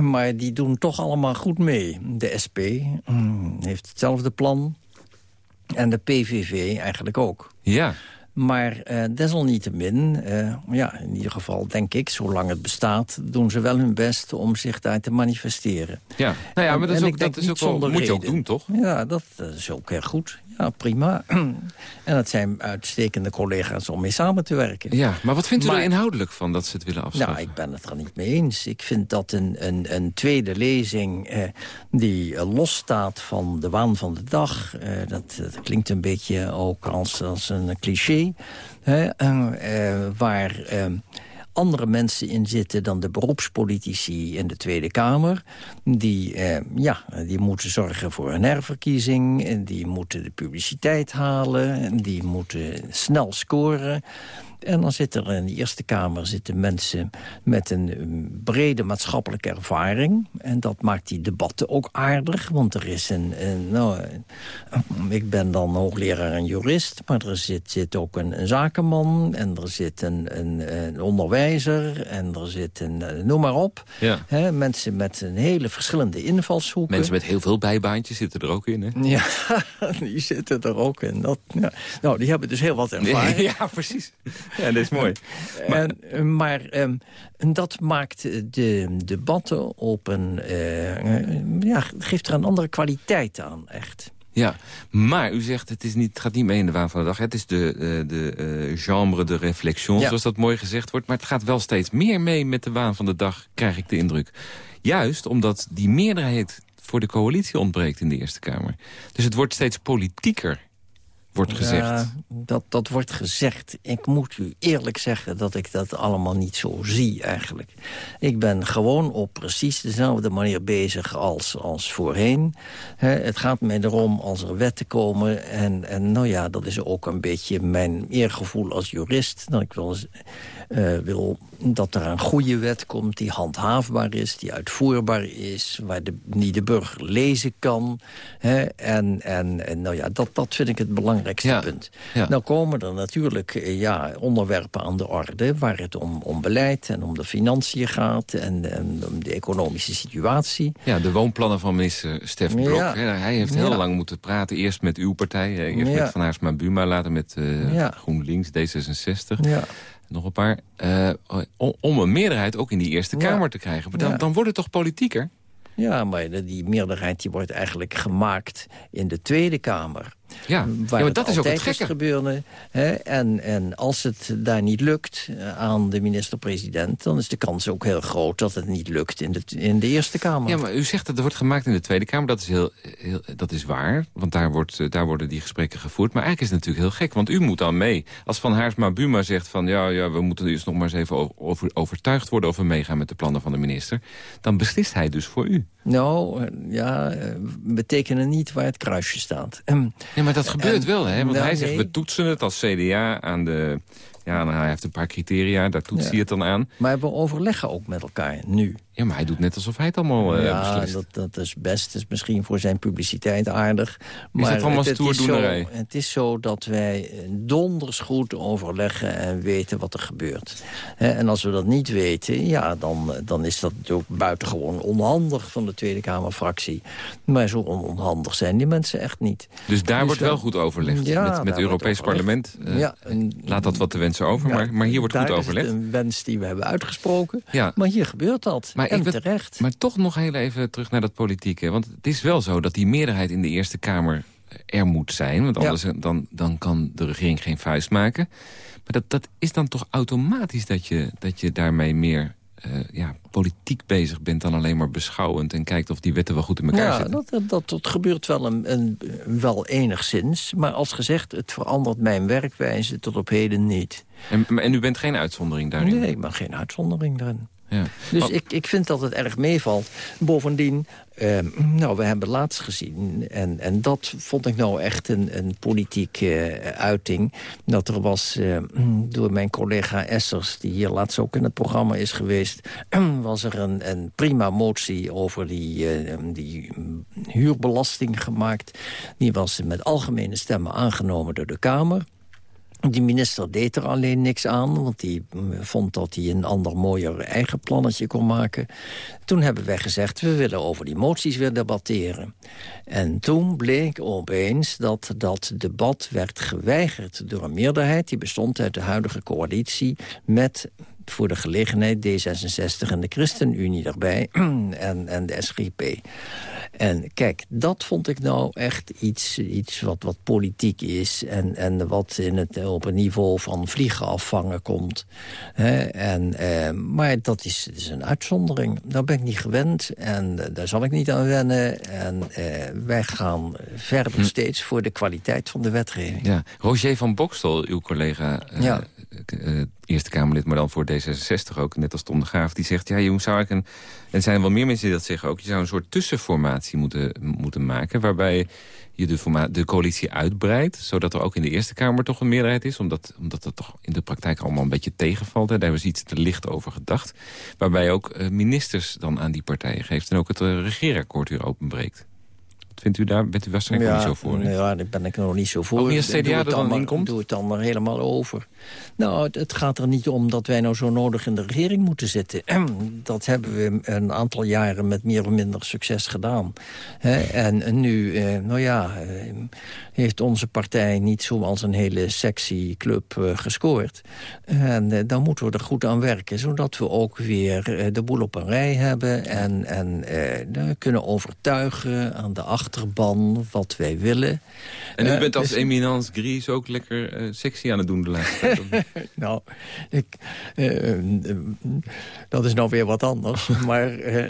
Maar die doen toch allemaal goed mee. De SP mm, heeft hetzelfde plan. En de PVV eigenlijk ook. Ja. Maar uh, desalniettemin, uh, ja, in ieder geval denk ik, zolang het bestaat... doen ze wel hun best om zich daar te manifesteren. Ja, nou ja, maar dat, is ook, dat is ook wel, moet je ook doen, toch? Ja, dat, is ook erg goed. Ja, prima. en dat zijn uitstekende collega's om mee samen te werken. Ja, maar wat vindt u er inhoudelijk van dat ze het willen afschaffen? Nou, ik ben het er niet mee eens. Ik vind dat een, een, een tweede lezing eh, die eh, losstaat van de waan van de dag... Eh, dat, dat, klinkt een beetje ook als, als een cliché... Eh, waar... Eh, andere mensen in zitten dan de beroepspolitici in de Tweede Kamer. Die, eh, ja, die moeten zorgen voor een herverkiezing. Die moeten de publiciteit halen. Die moeten snel scoren. En dan zitten er in de Eerste Kamer zitten mensen met een brede maatschappelijke ervaring. En dat maakt die debatten ook aardig. Want er is een... een nou, ik ben dan hoogleraar en jurist, maar er zit, zit ook een, een zakenman... en er zit een, een, een, onderwijzer en er zit een... noem maar op. Ja. He, mensen met een hele verschillende invalshoeken. Mensen met heel veel bijbaantjes zitten er ook in, hè? Ja, die zitten er ook in. Dat, ja. Nou, die hebben dus heel wat ervaring. Ja, precies. Ja, dat is mooi. Maar, en, maar um, dat maakt de debatten op een... Uh, ja, geeft er een andere kwaliteit aan, echt. Ja, maar u zegt het, is niet, het gaat niet mee in de waan van de dag. Het is de, de, de uh, genre de réflexion, zoals dat mooi gezegd wordt. Maar het gaat wel steeds meer mee met de waan van de dag, krijg ik de indruk. Juist omdat die meerderheid voor de coalitie ontbreekt in de Eerste Kamer. Dus het wordt steeds politieker wordt gezegd. Ja, dat, dat wordt gezegd. Ik moet u eerlijk zeggen dat ik dat allemaal niet zo zie eigenlijk. Ik ben gewoon op precies dezelfde manier bezig als, als voorheen. het gaat mij erom als er wetten komen. En, en nou ja, dat is ook een beetje mijn eergevoel als jurist. Dat ik wil uh, wil dat er een goede wet komt die handhaafbaar is, die uitvoerbaar is, waar de, die de burger lezen kan. En, en, en, nou ja, dat, dat vind ik het belangrijkste punt. Nou komen er natuurlijk eh, ja, onderwerpen aan de orde waar het om, om beleid en om de financiën gaat en, en om de economische situatie. Ja, de woonplannen van minister Stef Blok. Hij heeft heel lang moeten praten, eerst met uw partij, eerst met Van Haarsma Buma, later met uh, GroenLinks, D66. Ja nog een paar, uh, om een meerderheid ook in die Eerste Kamer te krijgen. Maar dan, dan wordt het toch politieker? Ja, maar die meerderheid die wordt eigenlijk gemaakt in de Tweede Kamer. Ja, waar ja maar dat is ook het gekke. gebeuren. Hè? En, en als het daar niet lukt eh, aan de minister-president... dan is de kans ook heel groot dat het niet lukt in de, in de Eerste Kamer. Ja, maar u zegt dat er wordt gemaakt in de Tweede Kamer. Dat is, heel, heel, dat is waar, want daar, wordt, eh, daar worden die gesprekken gevoerd. Maar eigenlijk is het natuurlijk heel gek, want u moet dan mee. Als Van Haarsma Buma zegt van... ja, ja we moeten dus nog maar eens even over, overtuigd worden... of we meegaan met de plannen van de minister... dan beslist hij dus voor u. Nou, eh, ja, betekenen niet waar het kruisje staat. Ja, maar dat gebeurt wel, hè? Want hij zegt, we toetsen het als CDA aan de... Ja, nou, hij heeft een paar criteria, daar toetst hij het dan aan. Maar we overleggen ook met elkaar, nu. Ja, maar hij doet net alsof hij het allemaal uh, ja, dat, dat is best. is misschien voor zijn publiciteit aardig. Maar is dat allemaal het, het, is zo, het is zo dat wij donders goed overleggen en weten wat er gebeurt. En als we dat niet weten, ja, dan, dan is dat ook buitengewoon onhandig van de Tweede Kamerfractie. Maar zo onhandig zijn die mensen echt niet. Dus daar dus wordt wel goed overlegd ja, met, met het Europees Parlement. Uh, ja, laat dat wat te wensen over, maar, maar hier wordt goed overlegd. Dat is een wens die we hebben uitgesproken. Ja. Maar hier gebeurt dat. Maar en terecht. Maar toch nog heel even terug naar dat politieke. Want het is wel zo dat die meerderheid in de Eerste Kamer er moet zijn. Want anders dan, dan kan de regering geen vuist maken. Maar dat, dat is dan toch automatisch dat je, dat je daarmee meer uh, ja, politiek bezig bent dan alleen maar beschouwend... en kijkt of die wetten wel goed in elkaar ja, zitten. Dat, dat, dat gebeurt wel, een, een, wel enigszins. Maar als gezegd, het verandert mijn werkwijze tot op heden niet. En, en u bent geen uitzondering daarin? Nee, ik ben geen uitzondering daarin. Ja. Dus oh. ik, ik vind dat het erg meevalt. Bovendien, uh, nou, we hebben laatst gezien... en, en dat vond ik nou echt een, een politieke uh, uiting... dat er was uh, door mijn collega Essers... die hier laatst ook in het programma is geweest... was er een, een prima motie over die, eh, die huurbelasting gemaakt. Die was met algemene stemmen aangenomen door de Kamer... Die minister deed er alleen niks aan, want die vond dat hij een ander mooier eigen plannetje kon maken. Toen hebben wij gezegd, we willen over die moties weer debatteren. En toen bleek opeens dat dat debat werd geweigerd door een meerderheid... die bestond uit de huidige coalitie met voor de gelegenheid D66 en de ChristenUnie erbij en, en de SGP. En kijk, dat vond ik nou echt iets, iets wat, wat politiek is... En, en wat in het, op een niveau van vliegen afvangen komt. en, eh, maar dat is, is een uitzondering. Daar ben ik niet gewend en eh, daar zal ik niet aan wennen. En eh, wij gaan verder hm. steeds voor de kwaliteit van de wetgeving. Ja. Roger van Bokstel, uw collega... Eh, uh, Eerste Kamerlid, maar dan voor D66 ook, net als Tom de Graaf, die zegt, ja jongens, zou ik een... En er zijn wel meer mensen die dat zeggen ook, je zou een soort tussenformatie moeten, moeten maken, waarbij je de, de coalitie uitbreidt... zodat er ook in de Eerste Kamer toch een meerderheid is... omdat, omdat dat toch in de praktijk allemaal een beetje tegenvalt. Daar hebben ze iets te licht over gedacht. Waarbij ook uh, ministers dan aan die partijen geeft... en ook het regeerakkoord weer openbreekt. Vindt u daar, bent u waarschijnlijk ja, niet zo voor? Ja, daar ben ik nog niet zo voor. Als CDA er dan in komt? Doe het dan er helemaal over. Nou, het, gaat er niet om dat wij nou zo nodig in de regering moeten zitten. dat hebben we een aantal jaren met meer of minder succes gedaan. en nu, eh, nou ja, eh, heeft onze partij niet zoals een hele sexy club eh, gescoord. En dan moeten we er goed aan werken, zodat we ook weer de boel op een rij hebben... en, en kunnen overtuigen aan de achtergrond achterban wat wij willen. En u uh, bent als dus, eminence gris ook lekker uh, sexy aan het doen de laatste tijd? nou, ik, uh, dat is nou weer wat anders. maar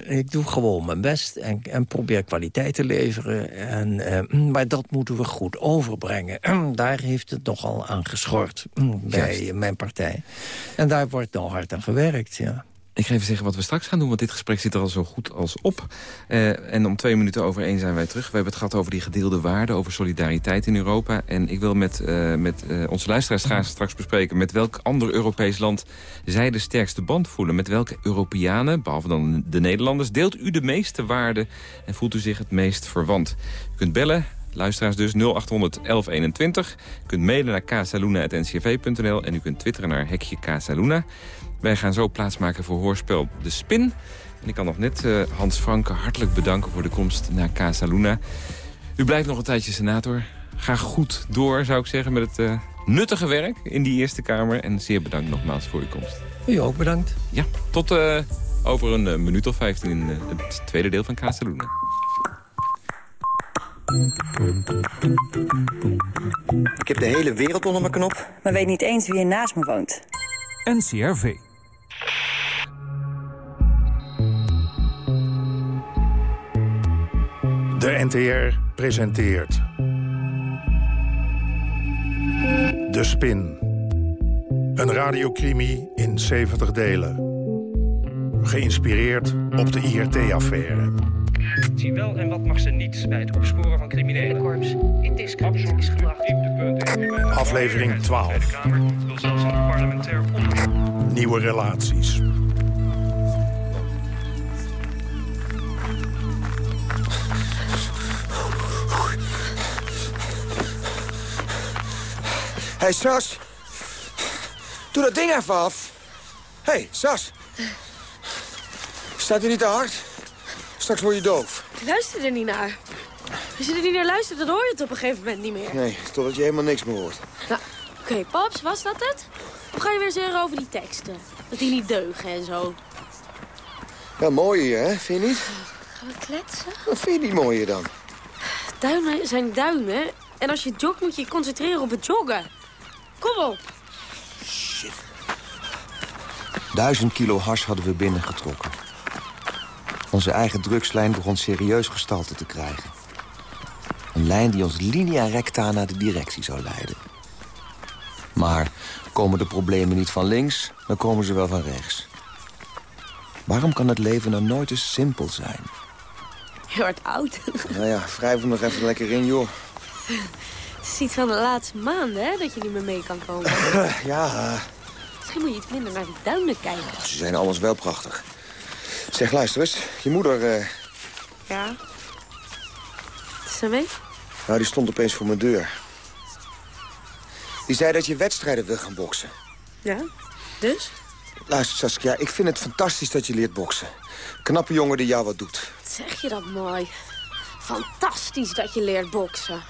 ik doe gewoon mijn best en, en probeer kwaliteit te leveren. En, maar dat moeten we goed overbrengen. daar heeft het nogal aan geschort bij Juist. mijn partij. En daar wordt nou hard aan gewerkt, ja. Ik ga even zeggen wat we straks gaan doen, want dit gesprek zit er al zo goed als op. Uh, en om twee minuten over één zijn wij terug. We hebben het gehad over die gedeelde waarden, over solidariteit in Europa. En ik wil met, uh, met uh, onze luisteraars gaan straks bespreken... met welk ander Europees land zij de sterkste band voelen. Met welke Europeanen, behalve dan de Nederlanders... deelt u de meeste waarden en voelt u zich het meest verwant? U kunt bellen, Luisteraars dus 0800 1121. U kunt mailen naar casaluna.ncv.nl en u kunt twitteren naar hekje Casaluna. Wij gaan zo plaatsmaken voor hoorspel De Spin. En ik kan nog net uh, Hans Franke hartelijk bedanken voor de komst naar Casa Luna. U blijft nog een tijdje senator. Ga goed door, zou ik zeggen, met het uh, nuttige werk in die Eerste Kamer. En zeer bedankt nogmaals voor uw komst. U ook bedankt. Ja, tot uh, over een minuut of 15 in het tweede deel van Casa Luna. Ik heb de hele wereld onder mijn knop. Maar weet niet eens wie er naast me woont. NCRV. De NTR presenteert... De Spin. Een radiocrimi in 70 delen. Geïnspireerd op de IRT-affaire. Zie wel en wat mag ze niet bij het opsporen van criminelen. Korps indiscreet is gebracht. Aflevering 12. De Kamer wil zelfs een parlementair onderzoek. Nieuwe relaties. Hé, hey, Sas. Doe dat ding even af. Hé, hey, Sas. Staat u niet te hard? Straks word je doof. Ik luister er niet naar. Als je er niet naar luistert, dan hoor je het op een gegeven moment niet meer. Nee, totdat je helemaal niks meer hoort. Nou, oké, okay, paps, was dat het? Of ga je weer zeuren over die teksten? Dat die niet deugen en zo. Ja, mooi hier, hè? Vind je niet? Gaan we kletsen? Wat vind je die mooie dan? Duinen zijn duinen. En als je joggt, moet je je concentreren op het joggen. Kom op. Shit. Duizend kilo hars hadden we binnengetrokken. Onze eigen drugslijn begon serieus gestalte te krijgen. Een lijn die ons linea recta naar de directie zou leiden. Maar komen de problemen niet van links, dan komen ze wel van rechts. Waarom kan het leven nou nooit eens simpel zijn? Je wordt oud. Nou ja, wrijf hem nog even lekker in, joh. Het is iets van de laatste maanden, hè, dat je niet meer mee kan komen. ja. Misschien moet je iets minder naar die duinen kijken. Ze zijn alles wel prachtig. Zeg, luister eens. Je moeder... Uh... Ja? Is ze mee? Nou, die stond opeens voor mijn deur. Die zei dat je wedstrijden wil gaan boksen. Ja? Dus? Luister, Saskia, ik vind het fantastisch dat je leert boksen. Knappe jongen die jou wat doet. Wat zeg je dat mooi. Fantastisch dat je leert boksen.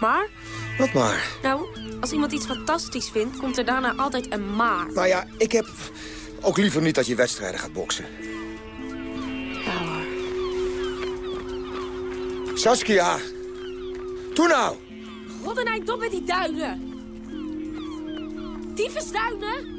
Maar? Wat maar? Nou, als iemand iets fantastisch vindt, komt er daarna altijd een maar. Nou ja, ik heb ook liever niet dat je wedstrijden gaat boksen. Ja hoor. Saskia! Doe nou! Roddenijk, dop met die duinen! Tyfusduinen!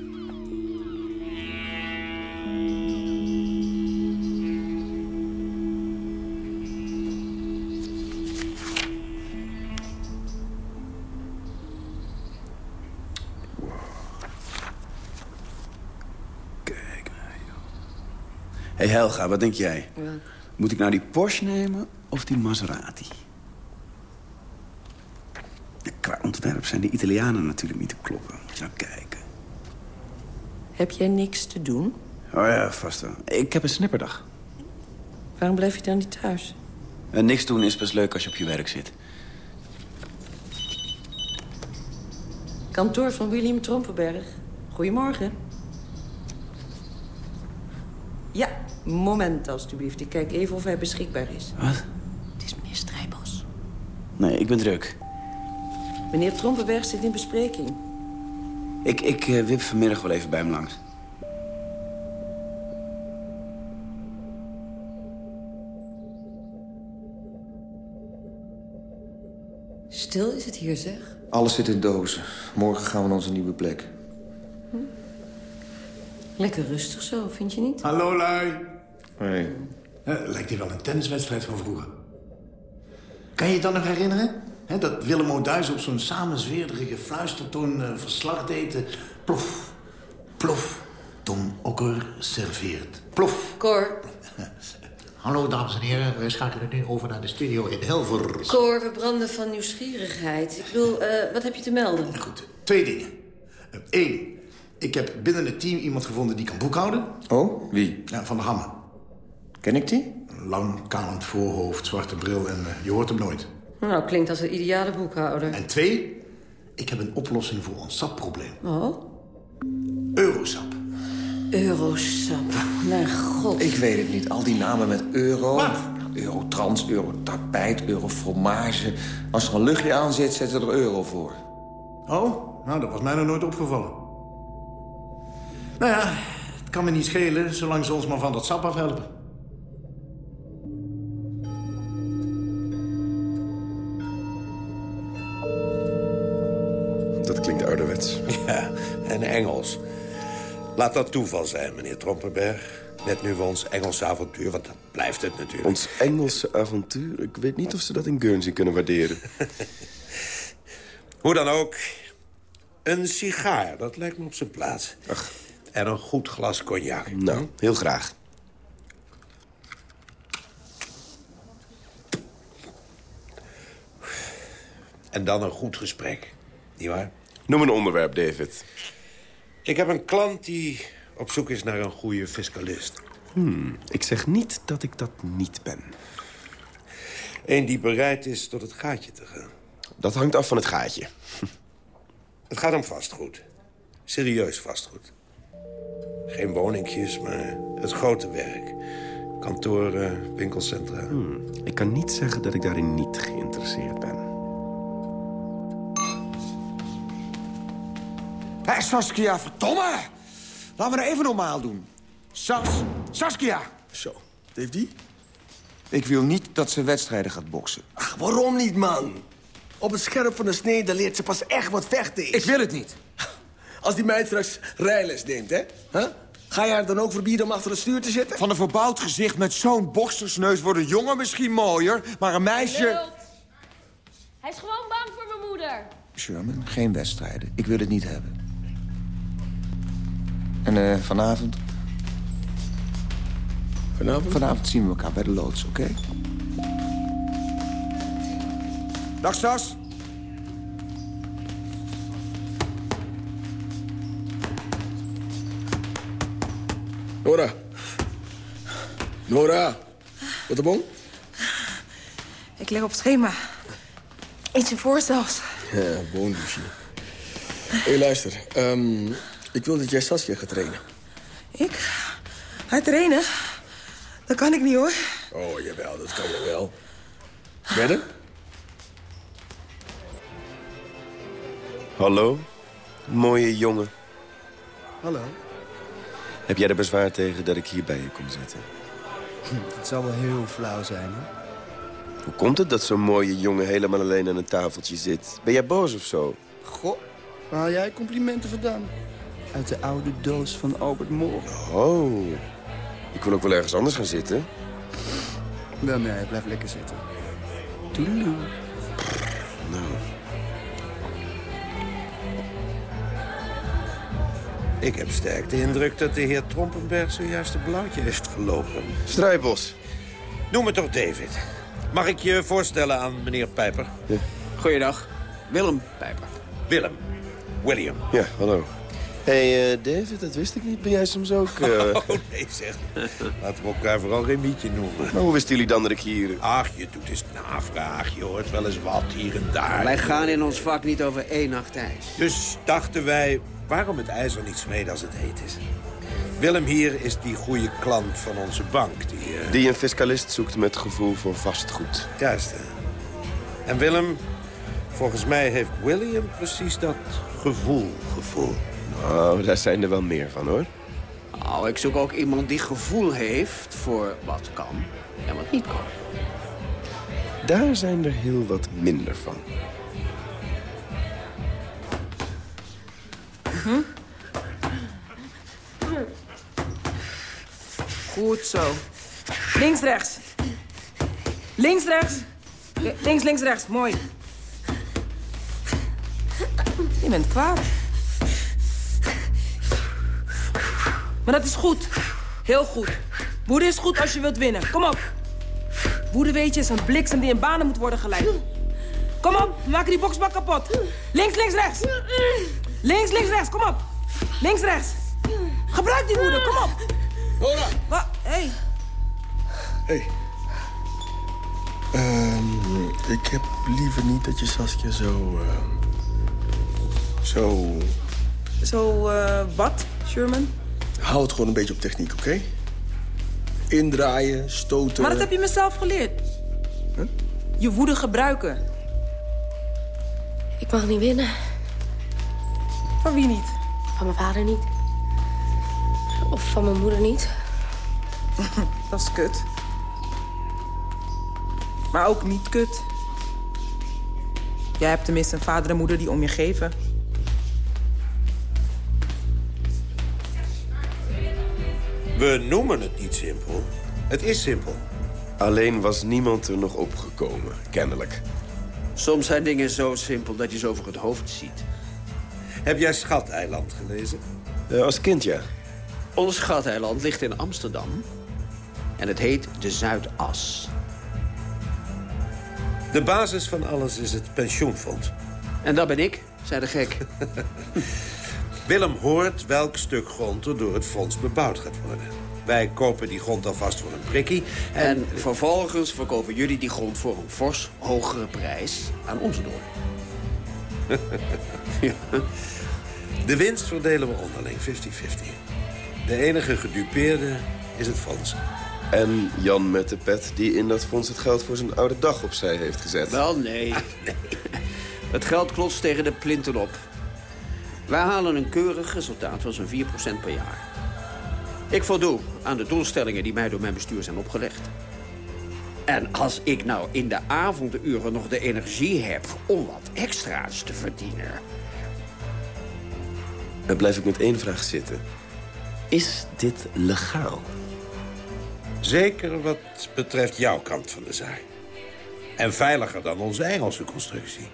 Hey Helga, wat denk jij? Ja. Moet ik nou die Porsche nemen of die Maserati? Qua ontwerp zijn de Italianen natuurlijk niet te kloppen. Moet je nou kijken. Heb jij niks te doen? Oh ja, vast wel. Ik heb een snipperdag. Waarom blijf je dan niet thuis? En niks doen is best leuk als je op je werk zit. Kantoor van William Trompenberg. Goedemorgen. Ja, moment alstublieft. Ik kijk even of hij beschikbaar is. Wat? Het is meneer Strijbos. Nee, ik ben druk. Meneer Trompenberg zit in bespreking. Ik, ik eh, wip vanmiddag wel even bij hem langs. Stil is het hier, zeg. Alles zit in dozen. Morgen gaan we naar onze nieuwe plek. Lekker rustig zo, vind je niet? Hallo, lui. Hey. Lijkt hier wel een tenniswedstrijd van vroeger. Kan je je dan nog herinneren? Hè, dat Willem O'Duis op zo'n samenzweerderige fluistertoon eh, verslag deed. eh, plof, plof. Tom Okker serveert. Plof. Cor, Hallo, dames en heren. We schakelen nu over naar de studio in Helver. Cor, we branden van nieuwsgierigheid. Ik bedoel, eh, wat heb je te melden? Goed, twee dingen. Eén, ik heb binnen het team iemand gevonden die kan boekhouden. Oh, wie? Ja, van de Hamme. Ken ik die? Lang, kalend voorhoofd, zwarte bril en eh, je hoort hem nooit. Nou, klinkt als een ideale boekhouder. En twee, ik heb een oplossing voor ons sapprobleem. Oh? Eurosap. Eurosap. Mijn god. Ik weet het niet. Al die namen met euro. Eurotrans, eurotapijt, eurofromage. Als er een luchtje aan zit, zetten er euro voor. Oh, nou, dat was mij nog nooit opgevallen. Nou ja, het kan me niet schelen, zolang ze ons maar van dat sap afhelpen. Dat klinkt ouderwets. Ja, en Engels. Laat dat toeval zijn, meneer Trompenberg. Net nu we ons Engelse avontuur, want dat blijft het natuurlijk. Ons Engelse avontuur? Ik weet niet of ze dat in Guernsey kunnen waarderen. Hoe dan ook, een sigaar, dat lijkt me op zijn plaats. En een goed glas cognac. Nou, heel graag. En dan een goed gesprek, nietwaar? Noem een onderwerp, David. Ik heb een klant die op zoek is naar een goede fiscalist. Hmm, ik zeg niet dat ik dat niet ben. Eén die bereid is tot het gaatje te gaan. Dat hangt af van het gaatje. Het gaat om vastgoed. Serieus vastgoed. Geen woningjes, maar het grote werk. Kantoren, winkelcentra. Hmm, ik kan niet zeggen dat ik daarin niet geïnteresseerd ben. Hé, hey, Saskia, verdomme! Laten we nou even normaal doen. Sas, Saskia! Zo, heeft die? Ik wil niet dat ze wedstrijden gaat boksen. Ach, waarom niet, man? Op het scherp van de snede leert ze pas echt wat vechten is. Ik wil het niet. Als die meid straks rijles neemt, hè? Huh? Ga je haar dan ook verbieden om achter het stuur te zitten? Van een verbouwd gezicht met zo'n boksersneus wordt een jongen misschien mooier, maar een meisje... Hij is gewoon bang voor mijn moeder. Sherman, geen wedstrijden. Ik wil het niet hebben. En eh, vanavond? Vanavond? Vanavond zien we elkaar bij de loods, oké? Dag, Sas. Nora. Nora. Wat de bon? Ik lig op het schema. Eentje voor zelfs. Ja, bon douche. Hé, luister. ehm, ik wil dat jij Saskia gaat trainen. Ik? Haar trainen? Dat kan ik niet, hoor. Oh, jawel, dat kan je wel. Verder? Hallo, mooie jongen. Hallo. Heb jij er bezwaar tegen dat ik hier bij je kom zitten? Het zal wel heel flauw zijn, hè? Hoe komt het dat zo'n mooie jongen helemaal alleen aan een tafeltje zit? Ben jij boos of zo? Goh, waar haal jij complimenten vandaan? Uit de oude doos van Albert Moor. Oh, ik wil ook wel ergens anders gaan zitten. Wel nee, blijf lekker zitten. Toedeloe. Ik heb sterk de indruk dat de heer Trompenberg zojuist een blauwtje heeft gelopen. Strijbos. Noem me toch David. Mag ik je voorstellen aan meneer Pijper? Ja. Goeiedag. Willem Pijper. Willem. William. Ja, hallo. Hé, hey, uh, David, dat wist ik niet. Ben jij soms ook... Uh... Oh, nee zeg. Laten we elkaar vooral geen mietje noemen. Maar hoe wisten jullie dan dat ik hier... Ach, je doet eens navraag. Je hoort wel eens wat hier en daar. Wij gaan in ons vak niet over één nacht ijs. Dus dachten wij, waarom het ijzer niet smeden als het heet is? Willem hier is die goede klant van onze bank. Die, uh... die een fiscalist zoekt met gevoel voor vastgoed. Juist, hè. En Willem, volgens mij heeft William precies dat gevoel, gevoel. Oh, daar zijn er wel meer van, hoor. Nou, ik zoek ook iemand die gevoel heeft voor wat kan en wat niet kan. Daar zijn er heel wat minder van. Goed zo. Links, rechts. Links, rechts. Links, links, rechts. Mooi. Je bent kwaad. Maar dat is goed. Heel goed. Woede is goed als je wilt winnen. Kom op. Woede, weet je, is een bliksem die in banen moet worden geleid. Kom op, we maken die boksbak kapot. Links, links, rechts. Links, links, rechts. Kom op. Links, rechts. Gebruik die woede, kom op. Hola. Wat? Hé. Hey. Hé. Hey. Um, ik heb liever niet dat je Saskia zo... Uh, zo... Zo, uh, wat, Sherman? Hou het gewoon een beetje op techniek, oké? Okay? Indraaien, stoten... Maar dat heb je mezelf geleerd. Huh? Je woede gebruiken. Ik mag niet winnen. Van wie niet? Van mijn vader niet. Of van mijn moeder niet. dat is kut. Maar ook niet kut. Jij hebt tenminste een vader en moeder die om je geven. We noemen het niet simpel. Het is simpel. Alleen was niemand er nog opgekomen, kennelijk. Soms zijn dingen zo simpel dat je ze over het hoofd ziet. Heb jij Schateiland gelezen? Uh, als kind, ja. Ons Schateiland ligt in Amsterdam. En het heet de Zuidas. De basis van alles is het pensioenfonds. En dat ben ik, zei de gek. Willem hoort welk stuk grond er door het fonds bebouwd gaat worden. Wij kopen die grond alvast voor een prikkie. En, en vervolgens verkopen jullie die grond voor een fors hogere prijs aan onze door. Ja. De winst verdelen we onderling, 50-50. De enige gedupeerde is het fonds. En Jan met de pet die in dat fonds het geld voor zijn oude dag opzij heeft gezet. Wel, nee. Ah, nee. Het geld klotst tegen de plinten op. Wij halen een keurig resultaat van zo'n 4% per jaar. Ik voldoe aan de doelstellingen die mij door mijn bestuur zijn opgelegd. En als ik nou in de avonduren nog de energie heb om wat extra's te verdienen... Dan blijf ik met één vraag zitten. Is dit legaal? Zeker wat betreft jouw kant van de zaak. En veiliger dan onze Engelse constructie.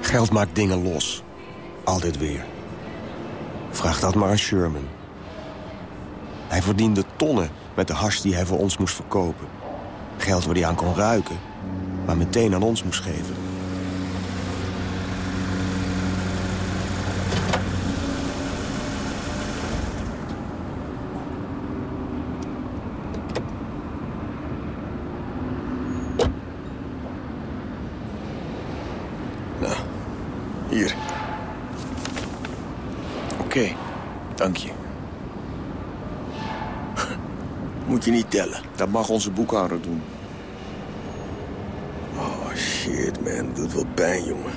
Geld maakt dingen los. Altijd weer. Vraag dat maar aan Sherman. Hij verdiende tonnen met de hars die hij voor ons moest verkopen. Geld waar hij aan kon ruiken, maar meteen aan ons moest geven. Nou, hier. Oké, okay, dank je. Moet je niet tellen. Dat mag onze boekhouder doen. Oh, shit, man. Dat doet wel pijn, jongen.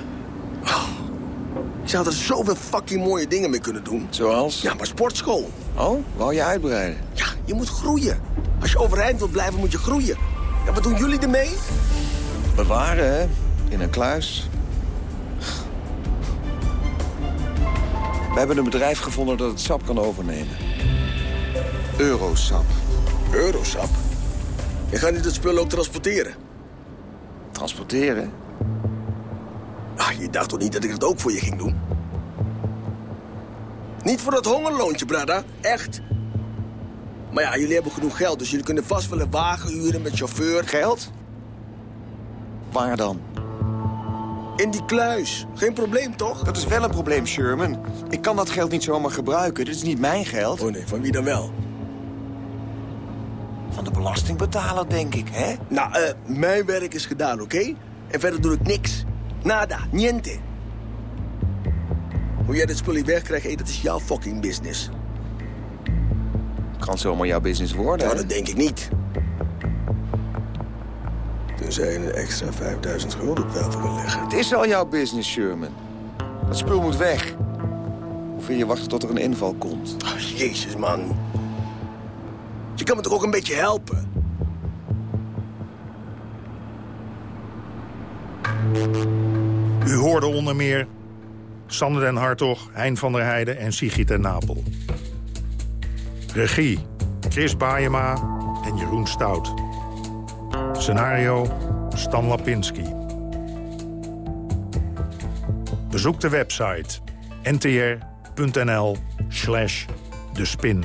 Oh. Ik zou er zoveel fucking mooie dingen mee kunnen doen. Zoals? Ja, maar sportschool. Oh, wou je uitbreiden? Ja, je moet groeien. Als je overeind wilt blijven, moet je groeien. Ja, wat doen jullie ermee? Bewaren, hè? In een kluis. We hebben een bedrijf gevonden dat het sap kan overnemen. Eurosap. Eurosap? Je gaat niet het spul ook transporteren? Transporteren? Ah, je dacht toch niet dat ik het ook voor je ging doen? Niet voor dat hongerloontje, brada. Echt. Maar ja, jullie hebben genoeg geld, dus jullie kunnen vast wel een wagen huren met chauffeur. Geld? Waar dan? In die kluis. Geen probleem, toch? Dat is wel een probleem, Sherman. Ik kan dat geld niet zomaar gebruiken. Dit is niet mijn geld. Oh nee, van wie dan wel? Van de belastingbetaler, denk ik, hè? Nou, eh, mijn werk is gedaan, oké? En verder doe ik niks. Nada, niente. Hoe jij dit spul hier wegkrijgt, hey, dat is jouw fucking business. Kan zomaar jouw business worden, Nou, hè? dat denk ik niet. Tenzij je een extra 5000 gulden op tafel wil leggen. Het is al jouw business, Sherman. Dat spul moet weg. Of wil je wachten tot er een inval komt? Oh, jezus, man. Je kan me toch ook een beetje helpen? U hoorde onder meer Sander den Hartog, Hein van der Heijden en Sigrid en Napel. Regie Chris Baayema en Jeroen Stout. Scenario Stan Lapinski. Bezoek de website ntr.nl slash de spin.